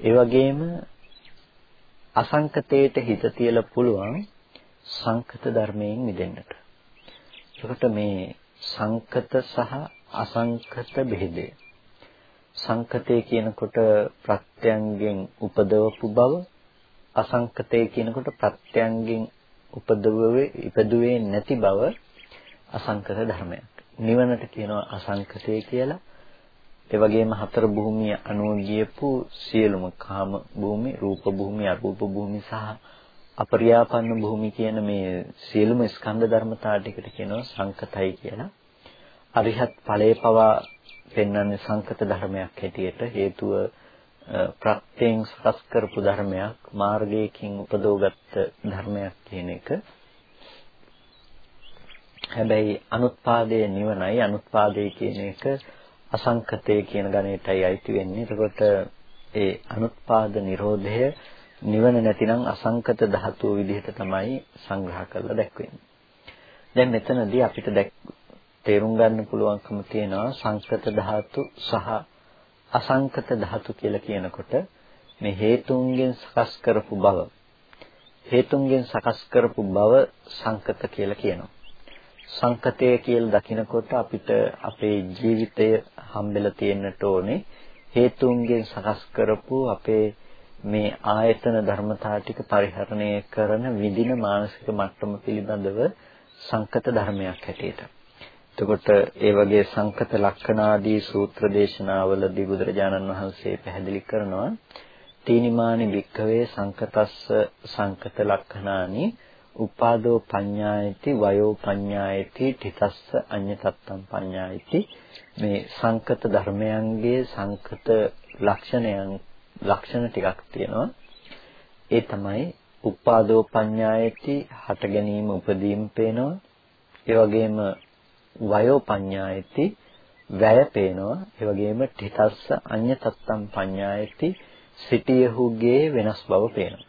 ඒ වගේම අසංකතයට හිත තියලා පුළුවන් සංකත ධර්මයෙන් මිදෙන්නට. එතකොට මේ සංකත සහ අසංකත බෙහෙදය. සංකතය කියනකොට ප්‍රත්‍යංගෙන් උපදවපු බව අසංකතය කියනකොට ප්‍රත්‍යංගෙන් උපදවුවේ ඉපදුවේ නැති බව අසංකත ධර්මයක්. නිවනට කියනවා අසංකතය කියලා. ඒ වගේම හතර භූමිය අනුව ගියපු සියලුම කාම භූමි, රූප භූමි, අරූප භූමි සහ අපරියාපන්න භූමි කියන මේ සියලුම ස්කන්ධ ධර්මතා ටිකට කියනවා සංකතයි කියලා. අරිහත් ඵලයේ පවා පෙන්වන්නේ සංකත ධර්මයක් හැටියට හේතුව ප්‍රත්‍යයෙන් සකස් කරපු ධර්මයක් මාර්ගයකින් උපදවගත්ත ධර්මයක් කියන එක. හැබැයි අනුත්පාදයේ නිවනයි අනුත්පාදයේ කියන එක අසංකතය කියන ගණයටයි අයිති වෙන්නේ. එතකොට ඒ අනුත්පාද නිරෝධය නිවන නැතිනම් අසංකත ධාතුව විදිහට තමයි සංග්‍රහ කරලා දැක්වෙන්නේ. දැන් මෙතනදී අපිට තේරුම් ගන්න පුළුවන්කම තියෙනවා සංකත ධාතු සහ අසංකත ධාතු කියලා කියනකොට මේ හේතුන්ගෙන් සකස් කරපු බව හේතුන්ගෙන් සකස් කරපු බව සංකත කියලා කියනවා. සංකතය කියලා දකිනකොට අපිට අපේ ජීවිතය හම්බෙලා තියෙන්නට ඕනේ හේතුන්ගෙන් සකස් කරපු අපේ මේ ආයතන ධර්මතා ටික පරිහරණය කරන විදින මානසික මට්ටම පිළිබඳව සංකත ධර්මයක් හැටියට. එතකොට ඒ වගේ සංකත ලක්ෂණාදී සූත්‍ර දේශනාවලදී බුදුරජාණන් වහන්සේ පැහැදිලි කරනවා තීනිමානි වික්කවේ සංකතස්ස සංකත ලක්ෂණානි උපාදෝ පඤ්ඤායති වයෝ පඤ්ඤායති ඨිතස්ස අඤ්ඤතත්තම් පඤ්ඤායති මේ සංකත ධර්මයන්ගේ සංකත ලක්ෂණයන් ලක්ෂණ ටිකක් තියෙනවා. ඒ තමයි උපාදෝ පඤ්ඤායති හට ගැනීම උපදීම පේනවා. ඒ වගේම වයෝ පඤ්ඤායති වැය පේනවා. ඒ වගේම තිතස්ස අඤ්‍ය තත්තම් පඤ්ඤායති සිටියහුගේ වෙනස් බව පේනවා.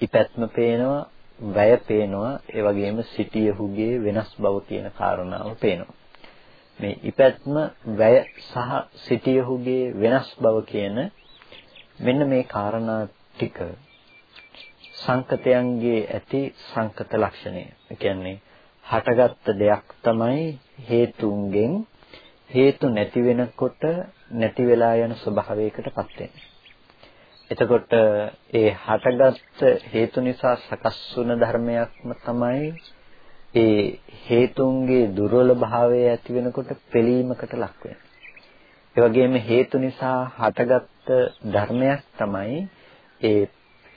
ඉපැත්ම පේනවා, වැය පේනවා, ඒ වගේම සිටියහුගේ වෙනස් බව කියන කාරණාව පේනවා. මේ ඉපැත්ම, වැය සහ සිටියහුගේ වෙනස් බව කියන මෙන්න මේ කාරණා ටික සංකතයන්ගේ ඇති සංකත ලක්ෂණය. ඒ කියන්නේ හටගත්ත දෙයක් තමයි හේතුන්ගෙන් හේතු නැති වෙනකොට නැති වෙලා යන ස්වභාවයකටපත් වෙන්නේ. එතකොට ඒ හටගත්ත හේතු නිසා සකස් වුණ ධර්මයක්ම තමයි ඒ හේතුන්ගේ දුර්වල භාවය ඇති වෙනකොට පිළීමකට ලක් වෙන්නේ. ඒ වගේම හේතු නිසා හටගත්ත ධර්මයක් තමයි ඒ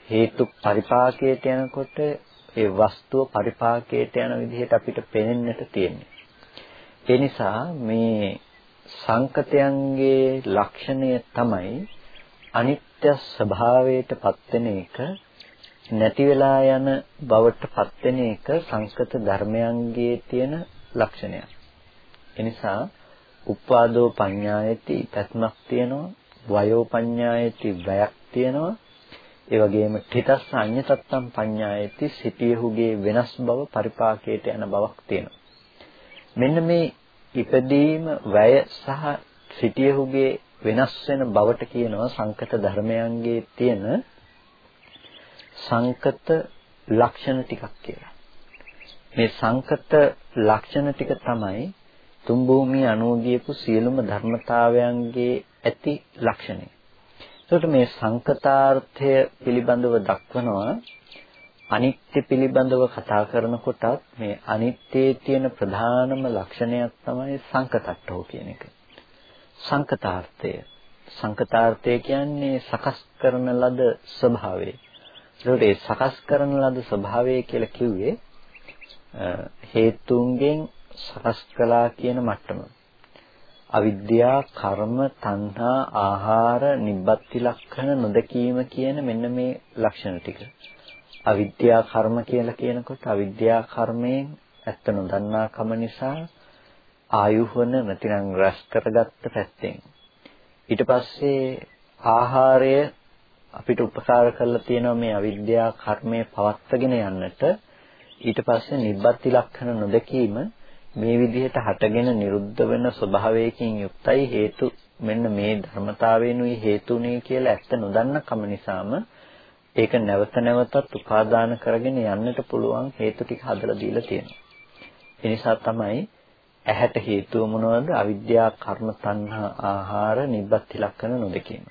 හේතු පරිපාකයට යනකොට ඒ වස්තුව පරිපාකයට යන විදිහට අපිට පේන්නට තියෙන්නේ. ඒ නිසා මේ සංකතයන්ගේ ලක්ෂණය තමයි අනිත්‍ය ස්වභාවයට පත්වෙන එක නැති වෙලා යන බවට පත්වෙන එක සංකත ධර්මයන්ගේ තියෙන ලක්ෂණයක්. එනිසා උපාදෝ පඤ්ඤායති පැත්මක් තියෙනවා වයෝ පඤ්ඤායති වැයක් තියෙනවා ඒ වගේම තිතස් අඤ්ඤතත්තම් පඤ්ඤායති සිටියහුගේ වෙනස් බව පරිපාකයට යන බවක් තියෙනවා මෙන්න මේ ඉපදීම වැය සහ සිටියහුගේ වෙනස් වෙන බවට කියනවා සංකත ධර්මයන්ගේ තියෙන සංකත ලක්ෂණ ටිකක් කියලා. මේ සංකත ලක්ෂණ ටික තමයි තුන් භූමිය අනුගියපු සියලුම ධර්මතාවයන්ගේ ඇති ලක්ෂණය. එතකොට මේ සංකතාර්ථය පිළිබඳව දක්වනවා අනිත්‍ය පිළිබඳව කතා කරනකොටත් මේ අනිත්‍යයේ තියෙන ප්‍රධානම ලක්ෂණයක් තමයි සංකතට්ඨෝ කියන එක. සංකතාර්ථය. සංකතාර්ථය කියන්නේ සකස් කරන ලද ස්වභාවය. ඒකට ඒ සකස් කරන ලද ස්වභාවය කියලා කිව්වේ හේතුන්ගෙන් සකස් කළා කියන මට්ටම. අවිද්‍යා, කර්ම, තණ්හා, ආහාර, නිබ්බත්ති ලක්ෂණ නොදකීම කියන මෙන්න මේ ලක්ෂණ ටික. අවිද්‍යා කර්ම කියලා කියනකොට අවිද්‍යා කර්මයෙන් ඇත්ත නොදන්නා කම නිසා ආයුහන නැතිනම් රැස් කරගත්ත පැත්තෙන්. ඊට පස්සේ ආහාරය අපිට උපකාර කරලා තියෙනවා මේ අවිද්‍යා කර්මය පවත්වාගෙන යන්නට. ඊට පස්සේ නිබ්බත්ති ලක්ෂණ නොදකීම මේ විදිහට හටගෙන නිරුද්ධ වෙන ස්වභාවයකින් යුක්තයි. හේතු මෙන්න මේ ධර්මතාවයනුයි හේතුනේ කියලා ඇත්ත නොදන්න කම නිසාම ඒක නැවත නැවතත් උපාදාන කරගෙන යන්නට පුළුවන් හේතු ටික හදලා දීලා තියෙනවා. ඒ නිසා තමයි ඇහැට හේතුව මොනවද? අවිද්‍යා, කර්ම, තණ්හා, ආහාර, නිබ්බත්ති ලක්ෂණ නොදකීම.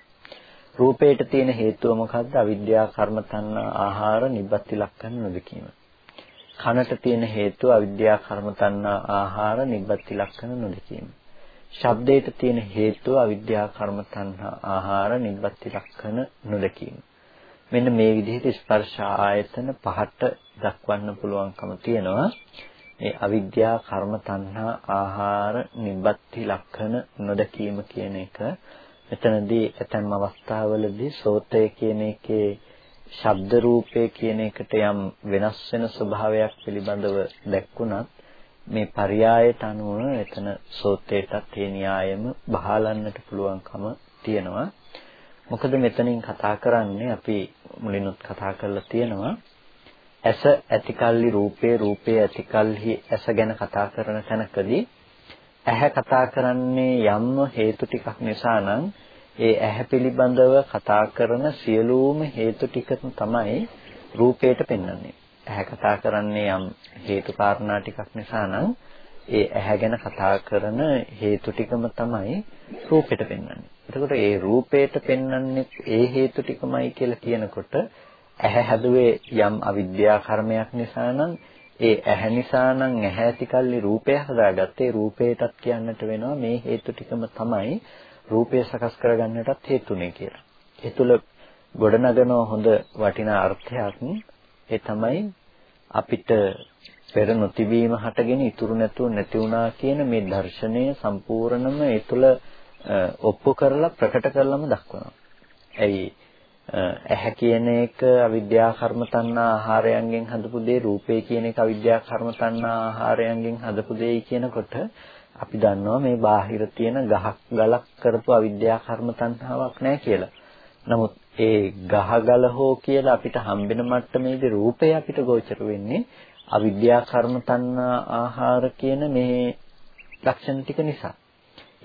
රූපේට තියෙන හේතුව මොකද්ද? අවිද්‍යා, කර්ම, තණ්හා, ආහාර, නිබ්බත්ති ලක්ෂණ නොදකීම. කනට තියෙන හේතුව අවිද්‍යා, කර්ම, තණ්හා, ආහාර, නිබ්බත්ති ලක්ෂණ නොදකීම. ශබ්දයට තියෙන හේතුව අවිද්‍යා, කර්ම, තණ්හා, ආහාර, නිබ්බත්ති ලක්ෂණ නොදකීම. මෙන්න මේ විදිහට ස්පර්ශ ආයතන පහට දක්වන්න පුළුවන්කම තියෙනවා. මේ අවිද්‍යා කර්ම තණ්හා ආහාර නිබ්බති ලක්ෂණ නොදකීම කියන එක මෙතනදී ඇතැම් අවස්ථාවලදී සෝතය කියන එකේ ශබ්ද රූපය කියන එකට යම් වෙනස් වෙන ස්වභාවයක් පිළිබඳව දැක්ුණත් මේ පරයායට අනුව එතන සෝතේටත් ඒ න්‍යායෙම බහලන්නට පුළුවන්කම තියෙනවා මොකද මෙතනින් කතා කරන්නේ අපි මුලිනුත් කතා කරලා තියෙනවා ඇස ඇතිකල්ලි රූපේ රූපේ ඇතිකල්හි ඇස ගැන කතා කරන තැනකදී ඇහැ කතා කරන්නේ යම් හේතු ටිකක් නිසා නම් ඒ ඇහැ පිළිබඳව කතා කරන සියලුම හේතු ටික තමයි රූපයට පෙන්වන්නේ. ඇහැ කතා කරන්නේ යම් හේතු කාරණා ටිකක් නිසා නම් ඒ ඇහැ ගැන කතා කරන හේතු ටිකම තමයි රූපෙට පෙන්වන්නේ. එතකොට ඒ රූපයට පෙන්වන්නේ ඒ හේතු ටිකමයි කියලා කියනකොට ඇහැ හැදුවේ යම් අවිද්‍යා කර්මයක් නිසා නම් ඒ ඇහැ නිසා නම් ඇහැ ඇතිකල්ලි රූපය හදාගත්තේ රූපේටත් කියන්නට වෙනවා මේ හේතු ටිකම තමයි රූපය සකස් කරගන්නටත් හේතුනේ කියලා. ඒ තුල ගොඩනගන හොඳ වටිනා අර්ථයක් ඒ තමයි අපිට පෙර නොතිබීම හටගෙන ඉතුරු නැතුව නැති වුණා කියන මේ දර්ශනය සම්පූර්ණම ඒ තුල ඔප්පු කරලා ප්‍රකට කරලම දක්වනවා. ඇයි ඇහැ කියන එක අවිද්‍යා කර්ම තණ්හා ආහාරයන්ගෙන් හදපු දේ රූපේ කියන එක අවිද්‍යා කර්ම තණ්හා ආහාරයන්ගෙන් හදපු දෙයි කියනකොට අපි දන්නවා මේ බාහිර තියෙන ගහක් ගලක් කරපු අවිද්‍යා කර්ම තණ්හාවක් නැහැ කියලා. නමුත් ඒ ගහ ගල හෝ කියලා අපිට හම්බෙන මට්ටමේදී රූපය අපිට ගෝචර වෙන්නේ අවිද්‍යා කර්ම තණ්හා ආහාර කියන මේ ලක්ෂණ ටික නිසා.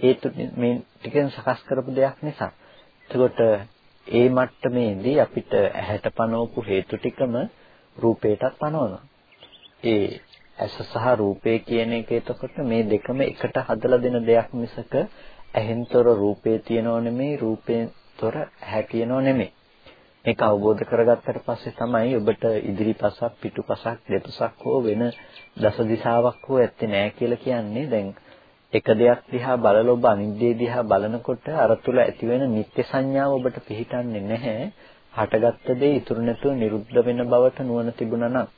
ඒ මේ ටිකෙන් සකස් කරපු දෙයක් නිසා. එතකොට ඒ මට්ටමේදී අපිට ඇහැට පනවපු හේතු ටිකම රූපේටත් පනවනවා. ඒ ඇස සහ රූපේ කියන එක එතකොට මේ දෙකම එකට හදලා දෙන දෙයක් මිසක ඇහෙන්තර රූපේ තියෙනව නෙමෙයි රූපේතොර ඇහැ කියනව නෙමෙයි. මේක අවබෝධ කරගත්තට පස්සේ තමයි ඔබට ඉදිරිපසක් පිටුපසක් දෙපසක් හෝ වෙන දස දිශාවක් හෝ ඇත්තේ නැහැ කියලා කියන්නේ. දැන් එක දෙයක් දිහා බලලා ඔබ අනිත් දේ දිහා බලනකොට අර තුල ඇති වෙන නිත්‍ය සංඥාව ඔබට පිහිටන්නේ නැහැ. හටගත්ත දේ ඉතුරු නැතුව නිරුද්ධ වෙන බවට නුවණ තිබුණා නම්.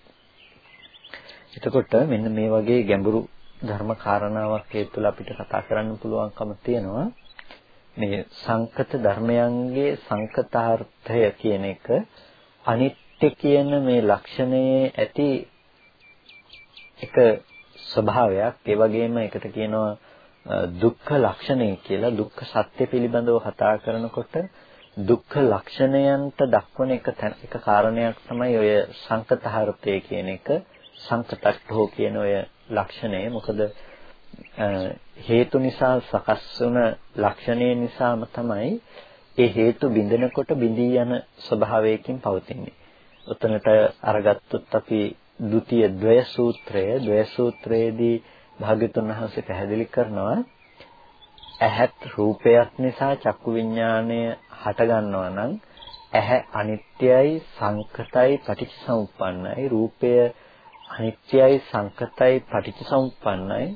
එතකොට මෙන්න මේ වගේ ගැඹුරු ධර්ම කාරණාවක් ඒ තුළ අපිට කතා කරන්න පුළුවන්කම තියෙනවා. මේ සංකත ධර්මයන්ගේ සංකතාර්ථය කියන එක අනිත්‍ය කියන මේ ලක්ෂණයේ ඇති එක ස්වභාවයක් ඒ වගේම එකට කියනවා දුක්ඛ ලක්ෂණය කියලා දුක්ඛ සත්‍ය පිළිබඳව කතා කරනකොට දුක්ඛ ලක්ෂණයන්ට දක්වන එක එක කාරණයක් තමයි ඔය සංකතහරතේ කියන එක. සංකතට්ඨෝ කියන ඔය ලක්ෂණය. මොකද හේතු නිසා සකස් වුණ ලක්ෂණය නිසාම තමයි ඒ හේතු බිඳෙනකොට බිඳී යන ස්වභාවයකින් පවතින්නේ. උතනට අරගත්තොත් අපි ဒုတိ ය ද්වය සූත්‍රය ද්වය සූත්‍රයේදී භාග්‍යතුන් වහන්සේ පැහැදිලි කරනවා ඇහත් රූපයක් නිසා චක්කු විඥාණය හට ගන්නවා නම් ඇහැ අනිත්‍යයි සංකතයි පටිච්චසමුප්පන්නයි. රූපය අනිත්‍යයි සංකතයි පටිච්චසමුප්පන්නයි.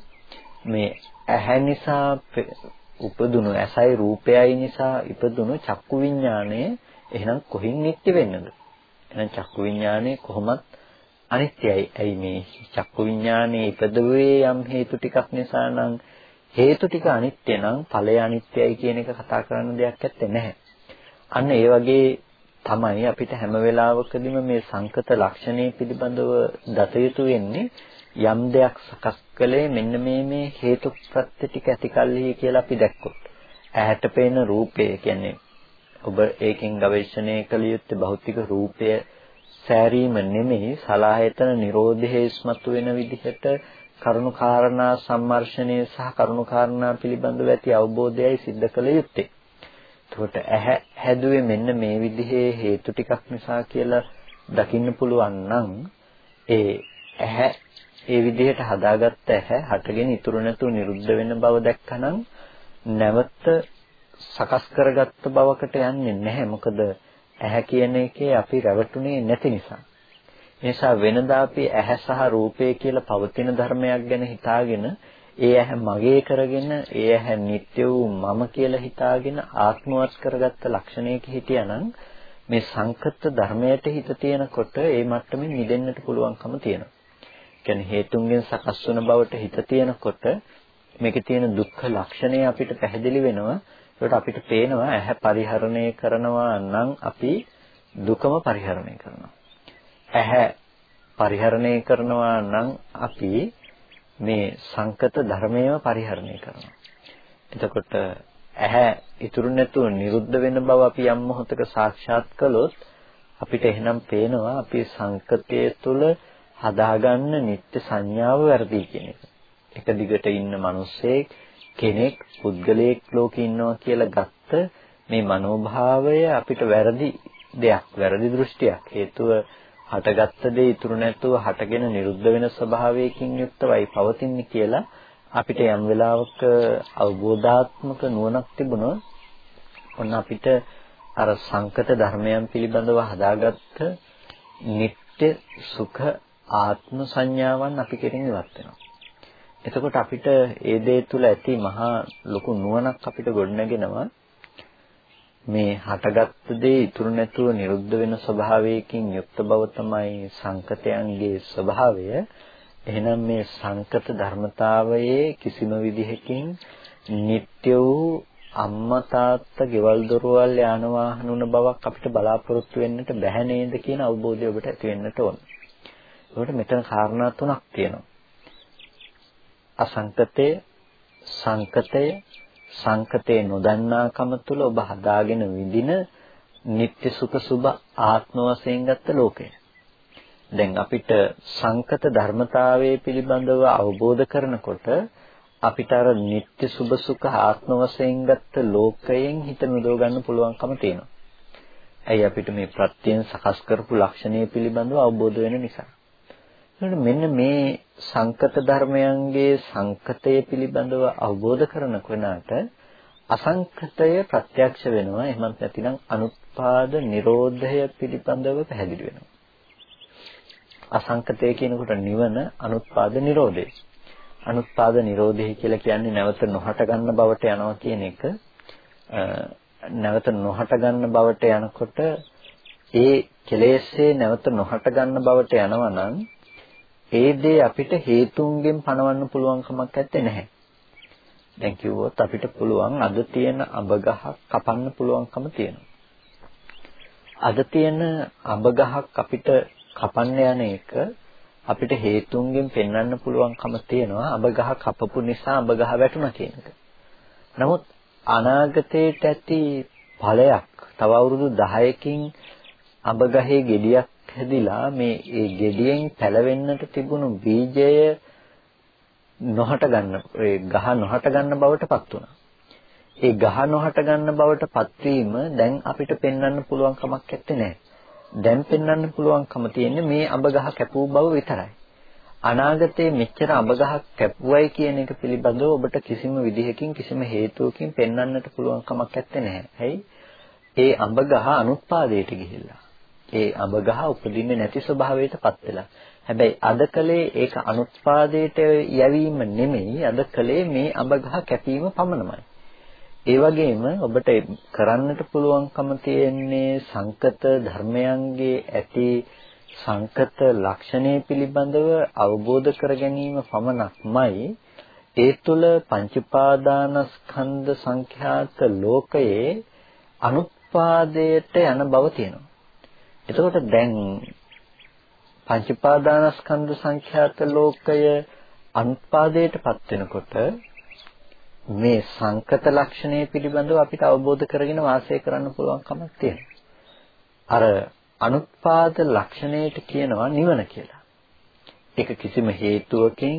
මේ ඇහැ නිසා උපදුණු ඇසයි රූපයයි නිසා ඉපදුණු චක්කු විඥාණය එහෙනම් කොහින් නිට්ටි වෙන්නද? එහෙනම් චක්කු විඥාණය කොහොමත් අනිත්‍යයි. ඇයි මේ චක්කු විඥානයේ ඉපදුවේ යම් හේතු ටිකක් නිසා නම්? හේතු ටික අනිත්‍ය නම් ඵලය අනිත්‍යයි කියන එක කතා කරන්න දෙයක් නැත්තේ නැහැ. අන්න ඒ වගේ තමයි අපිට හැම වෙලාවකදීම මේ සංකත ලක්ෂණය පිළිබඳව දත යුතු වෙන්නේ. යම් දෙයක් සකස් කළේ මෙන්න මේ මේ හේතු ප්‍රත්‍ය ටික ඇතිකල්හි කියලා අපි දැක්කොත්. ඇහැට පේන රූපය කියන්නේ ඔබ ඒකෙන් ගවේෂණය කළ යුත්තේ භෞතික රූපය සෑරීම නෙමෙයි සලායතන නිරෝධයේ ඉස්මතු වෙන විදිහට කරුණු කාරණා සම්මර්ෂණය සහ කරුණු කාරණා පිළිබඳව ඇති අවබෝධයයි සිද්ධ කළ යුත්තේ. එතකොට ඇහැ හැදුවේ මෙන්න මේ විදිහේ හේතු ටිකක් නිසා කියලා දකින්න පුළුවන් නම් ඒ ඇහැ ඒ විදිහට හදාගත්ත ඇහැ හටගෙන ඉතුරු නැතුව නිරුද්ධ වෙන බව දැක්කනම් නැවත සකස් කරගත්ත බවකට යන්නේ නැහැ. මොකද ඇහැ කියන එකේ අපි රැවටුනේ නැති නිසා. නිසා වෙනදා අපි ඇහැ සහ රූපය කියලා පවතින ධර්මයක් ගැන හිතාගෙන ඒ ඇහැ මගේ කරගෙන ඒ ඇහැ නිට්ටය වූ මම කියලා හිතාගෙන ආත්මවත් කරගත්ත ලක්ෂණයක හිටියානම් මේ සංකත ධර්මයට හිත තියෙනකොට ඒ මට්ටමින් මිදෙන්නට පුළුවන්කම තියෙනවා. කියන්නේ හේතුන්ගෙන් සකස් වන බවට හිත තියෙනකොට මේකේ තියෙන දුක්ඛ ලක්ෂණය අපිට පැහැදිලි වෙනවා. ඒකට අපිට පේනවා ඇහැ පරිහරණය කරනවා නම් අපි දුකම පරිහරණය කරනවා. ඇහැ පරිහරණය කරනවා නම් අපි මේ සංකත ධර්මයම පරිහරණය කරනවා. එතකොට ඇහැ ඉතුරු නැතුව නිරුද්ධ වෙන බව අපි යම් මොහොතක සාක්ෂාත් කළොත් අපිට එහෙනම් පේනවා අපි සංකතයේ තුල හදාගන්න නිත්‍ය සංඥාව වැරදි කියන එක. එක දිගට ඉන්න මිනිස්සෙක් කෙනෙක් පුද්ගලයෙක් ලෝකේ ඉන්නවා කියලා ගත්ත මේ මනෝභාවය අපිට වැරදි දෙයක් වැරදි දෘෂ්ටියක් හේතුව හටගත්ත දේ ඉතුරු නැතුව හටගෙන නිරුද්ධ වෙන ස්වභාවයකින් යුක්තවයි පවතින්නේ කියලා අපිට යම් වෙලාවක අවබෝධාත්මක නුවණක් තිබුණොත් ඔන්න අපිට අර සංකත ධර්මයන් පිළිබඳව හදාගත්ත නিত্য සුඛ ආත්ම සංඥාවන් අපි කෙරෙන් ඉවත් වෙනවා. එතකොට අපිට ඒ දේ තුල ඇති මහා ලොකු නුවණක් අපිට ගොඩනගෙනවා. මේ හටගත්තු දේ ඉතුරු නැතුව නිරුද්ධ වෙන ස්වභාවයකින් යුක්ත බව තමයි සංකතයන්ගේ ස්වභාවය. එහෙනම් මේ සංකත ධර්මතාවයේ කිසිම විදිහකින් නিত্য වූ අම්මා තාත්තා ගෙවල් දොරවල් යාන වාහන උන බවක් අපිට බලාපොරොත්තු වෙන්නට බැහැ නේද කියන අවබෝධය ඔබට ඇති වෙන්නට ඕන. ඒකට මෙතන කාරණා තුනක් තියෙනවා. අසංකතය සංකතය සංකතේ නොදන්නාකම තුළ ඔබ හදාගෙන විඳින නিত্য සුඛ සුභ ආත්ම වශයෙන් ගත්ත ලෝකය. දැන් අපිට සංකත ධර්මතාවයේ පිළිබඳව අවබෝධ කරනකොට අපිට අර නিত্য සුභ සුඛ ආත්ම වශයෙන් ගත්ත ලෝකයෙන් හිත මිදව ගන්න පුළුවන්කම තියෙනවා. ඇයි අපිට මේ ප්‍රත්‍යයෙන් සකස් කරපු ලක්ෂණය පිළිබඳව අවබෝධ වෙන නිසා. ඒකට මෙන්න මේ සංකත ධර්මයන්ගේ සංකතය පිළිබඳව අවබෝධ කරන කෙනාට අසංකතය ප්‍රත්‍යක්ෂ වෙනවා. එහෙමත් නැතිනම් අනුත්පාද නිරෝධය පිළිබඳව පැහැදිලි වෙනවා. අසංකතය කියනකොට නිවන අනුත්පාද නිරෝධය. අනුත්පාද නිරෝධය කියලා කියන්නේ නැවත නොහට ගන්න බවට යනවා කියන එක. නැවත නොහට ගන්න බවට යනකොට ඒ කෙලෙස්සේ නැවත නොහට ගන්න බවට යනවා නම් ඒ දේ අපිට හේතුන්ගෙන් පණවන්න පුළුවන් කමක් නැත්තේ නැහැ. දැන් කිව්වොත් අපිට පුළුවන් අද තියෙන අඹ ගහක් කපන්න පුළුවන්කම තියෙනවා. අද තියෙන අඹ ගහක් අපිට කපන්න යන එක අපිට හේතුන්ගෙන් පෙන්වන්න පුළුවන්කම තියෙනවා අඹ ගහ කපපු නිසා අඹ ගහ වැටුණා කියන එක. නමුත් අනාගතයට ඇති ඵලයක් තව අවුරුදු 10කින් අඹ ගහේ ගෙඩියක් හැදිලා මේ ඒ ගෙඩියෙන් පැලවෙන්නට තිබුණු බීජය නොහට ගන්න ඒ ගහ නොහට ගන්න බවට පත් වුණා. ඒ ගහ නොහට ගන්න බවට පත්වීම දැන් අපිට පෙන්වන්න පුළුවන් කමක් නැත්තේ. දැන් පෙන්වන්න පුළුවන්කම තියෙන්නේ මේ අඹ ගහ කැපූ බව විතරයි. අනාගතයේ මෙච්චර අඹ ගහක් කැපුවයි කියන එක පිළිබඳව ඔබට කිසිම විදිහකින් කිසිම හේතුවකින් පෙන්වන්නට පුළුවන් කමක් නැත්තේ. ඇයි? ඒ අඹ ගහ අනුත්පාදයට ගිහිල්ලා. ඒ අඹ ගහ උපදින්නේ නැති ස්වභාවයටපත් වෙලා. හැබැයි අද කලේ ඒක අනුත්පාදයට යැවීම නෙමෙයි අද කලේ මේ අඹ ගහ කැපීම පමණමයි. ඒ වගේම ඔබට කරන්නට පුළුවන්කම තියෙන්නේ සංකත ධර්මයන්ගේ ඇති සංකත ලක්ෂණය පිළිබඳව අවබෝධ කර ගැනීම පමණක්මයි ඒ තුළ පංචපාදානස්කන්ධ සංඛ්‍යාත ලෝකයේ අනුත්පාදයට යන බව තියෙනවා. එතකොට දැන් පංච උපාදානස්කන්ධ සංඛ්‍යාත ලෝකය අනුත්පාදයටපත් වෙනකොට මේ සංකත ලක්ෂණය පිළිබඳව අපිට අවබෝධ කරගෙන වාසය කරන්න පුළුවන් කමක් තියෙනවා. අර අනුත්පාද ලක්ෂණයට කියනවා නිවන කියලා. ඒක කිසිම හේතුවකින්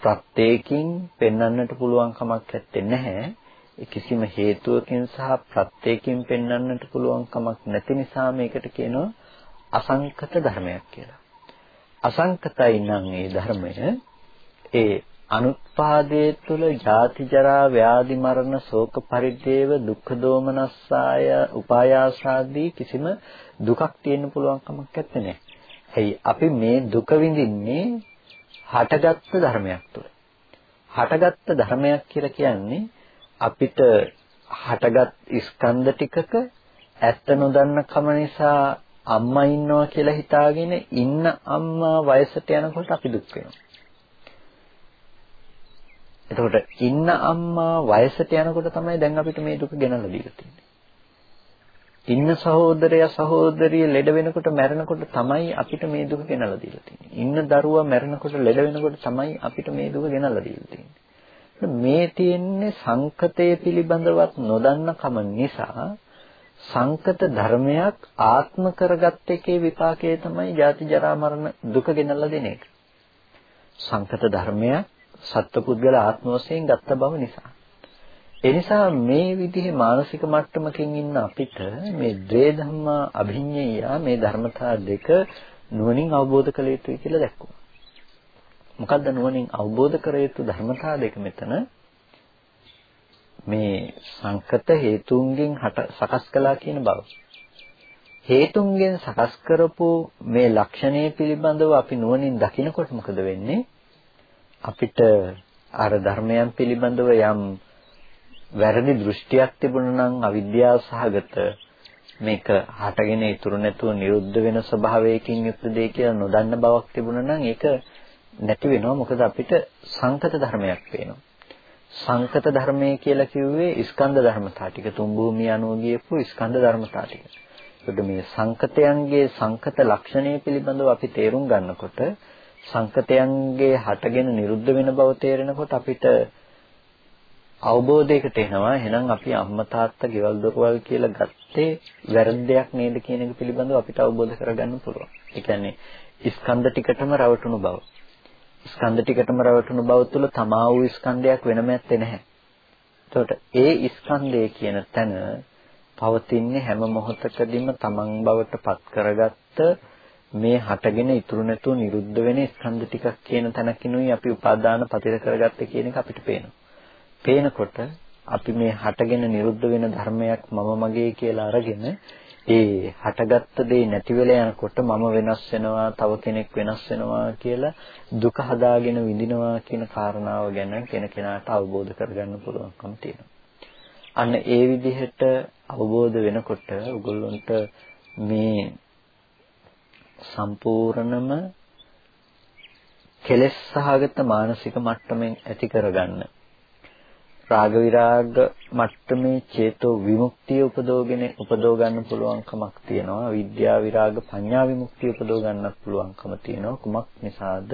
ප්‍රත්‍යයෙන් පෙන්වන්නට පුළුවන් කමක් නැත්තේ. කිසිම හේතුවකින් සහ ප්‍රත්‍යයෙන් පෙන්වන්නට පුළුවන් කමක් නැති නිසා මේකට කියනවා අසංකත ධර්මයක් කියලා. අසංකතයි නම් ඒ ධර්මය ඒ අනුත්පාදයේ තුල ජාති ජරා ව්‍යාධි මරණ ශෝක පරිදේව දුක්ඛ දෝමනස්සාය උපායාසාදී කිසිම දුකක් තියෙන්න පුළුවන් කමක් නැත්තේ. ඇයි අපි මේ දුක විඳින්නේ හටගත්තු ධර්මයක් තුල. හටගත්තු ධර්මයක් කියලා කියන්නේ අපිට හටගත් ස්කන්ධ ටිකක ඇත්ත නොදන්න කම නිසා අම්මා ඉන්නවා කියලා හිතාගෙන ඉන්න අම්මා වයසට යනකොට අපි දුක් වෙනවා. එතකොට ඉන්න අම්මා වයසට යනකොට තමයි දැන් අපිට මේ දුක ගෙනල්ලා දීලා තියෙන්නේ. ඉන්න සහෝදරයා සහෝදරිය ලෙඩ වෙනකොට මැරෙනකොට තමයි අපිට මේ දුක ගෙනල්ලා දීලා තියෙන්නේ. ඉන්න දරුවා මැරෙනකොට ලෙඩ වෙනකොට තමයි අපිට මේ දුක ගෙනල්ලා දීලා තියෙන්නේ. මේ තියෙන්නේ සංකතය පිළිබඳවත් නොදන්න කම නිසා සංකත ධර්මයක් ආත්ම කරගත් එකේ විපාකය තමයි ජාති ජරා මරණ දුක ගෙනල්ලා දෙන එක. සංකත ධර්මයක් සත්පුද්ගල ආත්ම වශයෙන් ගත්ත බව නිසා. ඒ නිසා මේ විදිහේ මානසික මට්ටමකින් ඉන්න අපිට මේ ද්වේ ධම්මා අභිඤ්ඤය මේ ධර්මතා දෙක නුවණින් අවබෝධ කළ යුතුයි කියලා දැක්කුවා. මොකද්ද නුවණින් අවබෝධ කර යුතු ධර්මතා දෙක මෙතන මේ සංකත හේතුන්ගෙන් හට සකස් කළා කියන බව. හේතුන්ගෙන් සකස් කරපු මේ ලක්ෂණය පිළිබඳව අපි නුවණින් දකිනකොට මොකද වෙන්නේ? අපිට අර ධර්මයන් පිළිබඳව යම් වැරදි දෘෂ්ටියක් තිබුණා නම් අවිද්‍යාව සහගත මේක හටගෙන ඉතුරු නැතුව නිරුද්ධ වෙන ස්වභාවයකින් යුක්ත දෙයක් කියලා නොදන්න බවක් තිබුණා නම් ඒක නැති වෙනවා මොකද අපිට සංකත ධර්මයක් පේනවා සංකත ධර්මය කියලා කිව්වේ ස්කන්ධ ධර්මතා ටික තුන් භූමිය අනුව ගියපු ස්කන්ධ ධර්මතා ටික. ඒකට මේ සංකතයන්ගේ සංකත ලක්ෂණය පිළිබඳව අපි තේරුම් ගන්නකොට සංකතයන්ගේ හටගෙන නිරුද්ධ වෙන බව තේරෙනකොට අපිට අවබෝධයකට එනවා එහෙනම් අපි අම්මා තාත්තා ගෙවල් දොරවල් කියලා ගත්තේ වැරද්දයක් නේද කියන එක පිළිබඳව අපිට අවබෝධ කරගන්න පුළුවන්. ඒ කියන්නේ ස්කන්ධ ටිකටම රවටුණු බව. ස්කන්ධ ටිකටම රැවටුණු බව තුළ තමා වූ ස්කන්ධයක් වෙනම ඇත්තේ නැහැ. එතකොට ඒ ස්කන්ධය කියන තැන පවතින්නේ හැම මොහොතකදීම තමන් බවට පත් කරගත්ත මේ හටගෙන ඉතුරු නැතුව නිරුද්ධ වෙන ස්කන්ධ ටිකක් කියන තැනකිනුයි අපි උපාදාන පතිර කරගත්තේ කියන එක අපිට පේනවා. පේනකොට අපි මේ හටගෙන නිරුද්ධ වෙන ධර්මයක් මම මගේ කියලා අරගෙන ඒ හටගත්ත දේ නැති වෙලා යනකොට මම වෙනස් වෙනවා තව කෙනෙක් වෙනස් වෙනවා කියලා දුක හදාගෙන විඳිනවා කියන කාරණාව ගැන කෙනකෙනාට අවබෝධ කරගන්න පුළුවන්කම තියෙනවා. අන්න ඒ විදිහට අවබෝධ වෙනකොට ඔයගොල්ලන්ට මේ සම්පූර්ණම කෙලෙස් සහගත මානසික මට්ටමින් ඇති කරගන්න රාග විරාග මට්ටමේ චේතෝ විමුක්තිය උපදෝගෙන උපදව ගන්න පුළුවන්කමක් තියෙනවා. විද්‍යා විරාග පඤ්ඤා විමුක්තිය උපදව ගන්නත් පුළුවන්කම තියෙනවා. කුමක් නිසාද?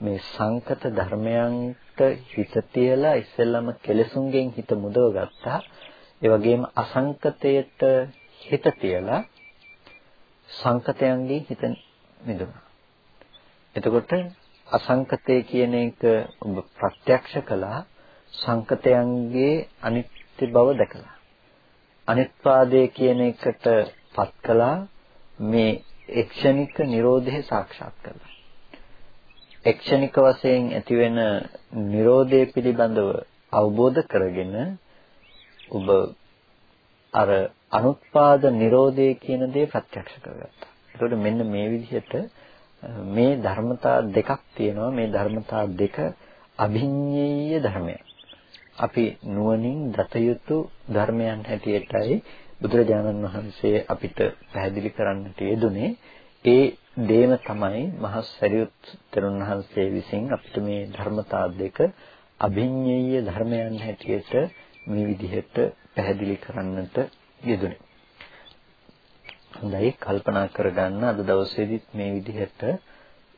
මේ සංකත ධර්මයන්ට හිත තියලා ඉස්සෙල්ලම කෙලසුන්ගෙන් හිත මුදව ගත්තා. ඒ වගේම අසංකතයට හිත තියලා සංකතයන්ගෙන් හිත මිදුණා. එතකොට අසංකතය කියන එක ඔබ ප්‍රත්‍යක්ෂ කළා. සංකතයන්ගේ අනිත්‍ය බව දැකලා අනිත්පාදයේ කියන එකට පත් කළා මේ එක්ෂණික Nirodhe සාක්ෂාත් කළා එක්ෂණික වශයෙන් ඇතිවෙන Nirodhe පිළිබඳව අවබෝධ කරගෙන ඔබ අර අනුත්පාද Nirodhe කියන දේ ප්‍රත්‍යක්ෂ කරගත්තා. ඒකට මෙන්න මේ විදිහට මේ ධර්මතා දෙකක් තියෙනවා. මේ ධර්මතා දෙක අභිඤ්ඤේය ධර්මයන්. අපි නුවණින් දත යුතු ධර්මයන් හැටියටයි බුදුරජාණන් වහන්සේ අපිට පැහැදිලි කරන්නට යෙදුනේ. ඒ දේම තමයි මහා සරියුත් තෙරුන් වහන්සේ විසින් අපිට මේ ධර්මතා දෙක අභිඤ්ඤේය ධර්මයන් හැටියට මේ විදිහට පැහැදිලි කරන්නට යෙදුනේ. හොඳයි කල්පනා කරගන්න අද දවසේදීත් මේ විදිහට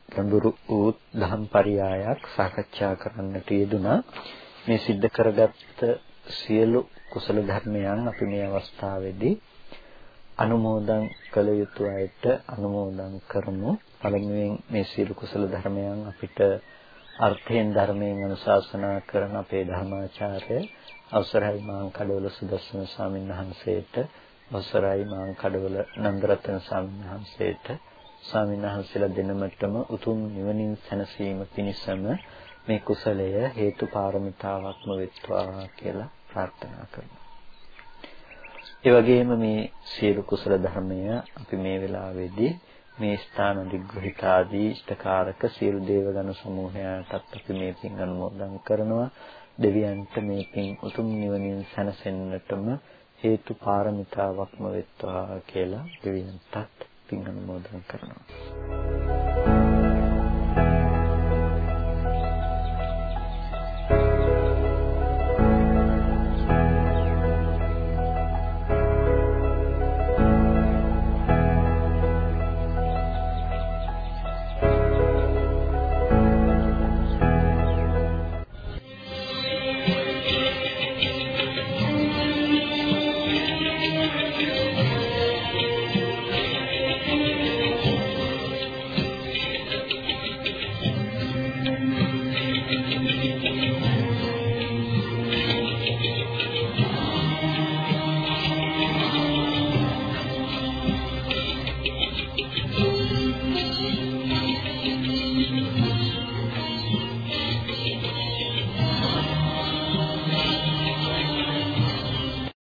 ගැඹුරු වූ දහම් පරයයක් සාකච්ඡා කරන්නට යෙදුනා. මේ සිද්ධ කරගත්ත සියලු කුසල ධර්මයන් අපි මේ අවස්ථාවේදී අනුමෝදන් කළ යුතු අයට අනුමෝදන් කරමු. පළමුවෙන් මේ සියලු කුසල ධර්මයන් අපිට අර්ථයෙන් ධර්මයෙන් අනුශාසනා කරන අපේ ධර්මාචාර්ය අවසරයි මාං කඩවල සුදස්සන ස්වාමීන් වහන්සේට අවසරයි මාං කඩවල නන්දරත්න ස්වාමීන් වහන්සේට ස්වාමීන් වහන්සේලා දෙනමටම උතුම් නිවනින් සැනසීම පිණිසම මේ කුසලය හේතු පාරමිතාවක්ම වෙත්වා කියලා ප්‍රාර්ථනා කරනවා. ඒ වගේම මේ සියලු කුසල ධර්මය අපි මේ වෙලාවේදී මේ ස්ථාන දිග්ගහිත ආදී ඉෂ්ඨකාරක සියලු දේවගණ සමූහයාටත් අපි මේ පින් අනුමෝදන් කරනවා. දෙවියන්ට මේ පින් උතුම් නිවනින් සැනසෙන්නටම හේතු පාරමිතාවක්ම වෙත්වා කියලා දෙවියන්ටත් පින් අනුමෝදන් කරනවා.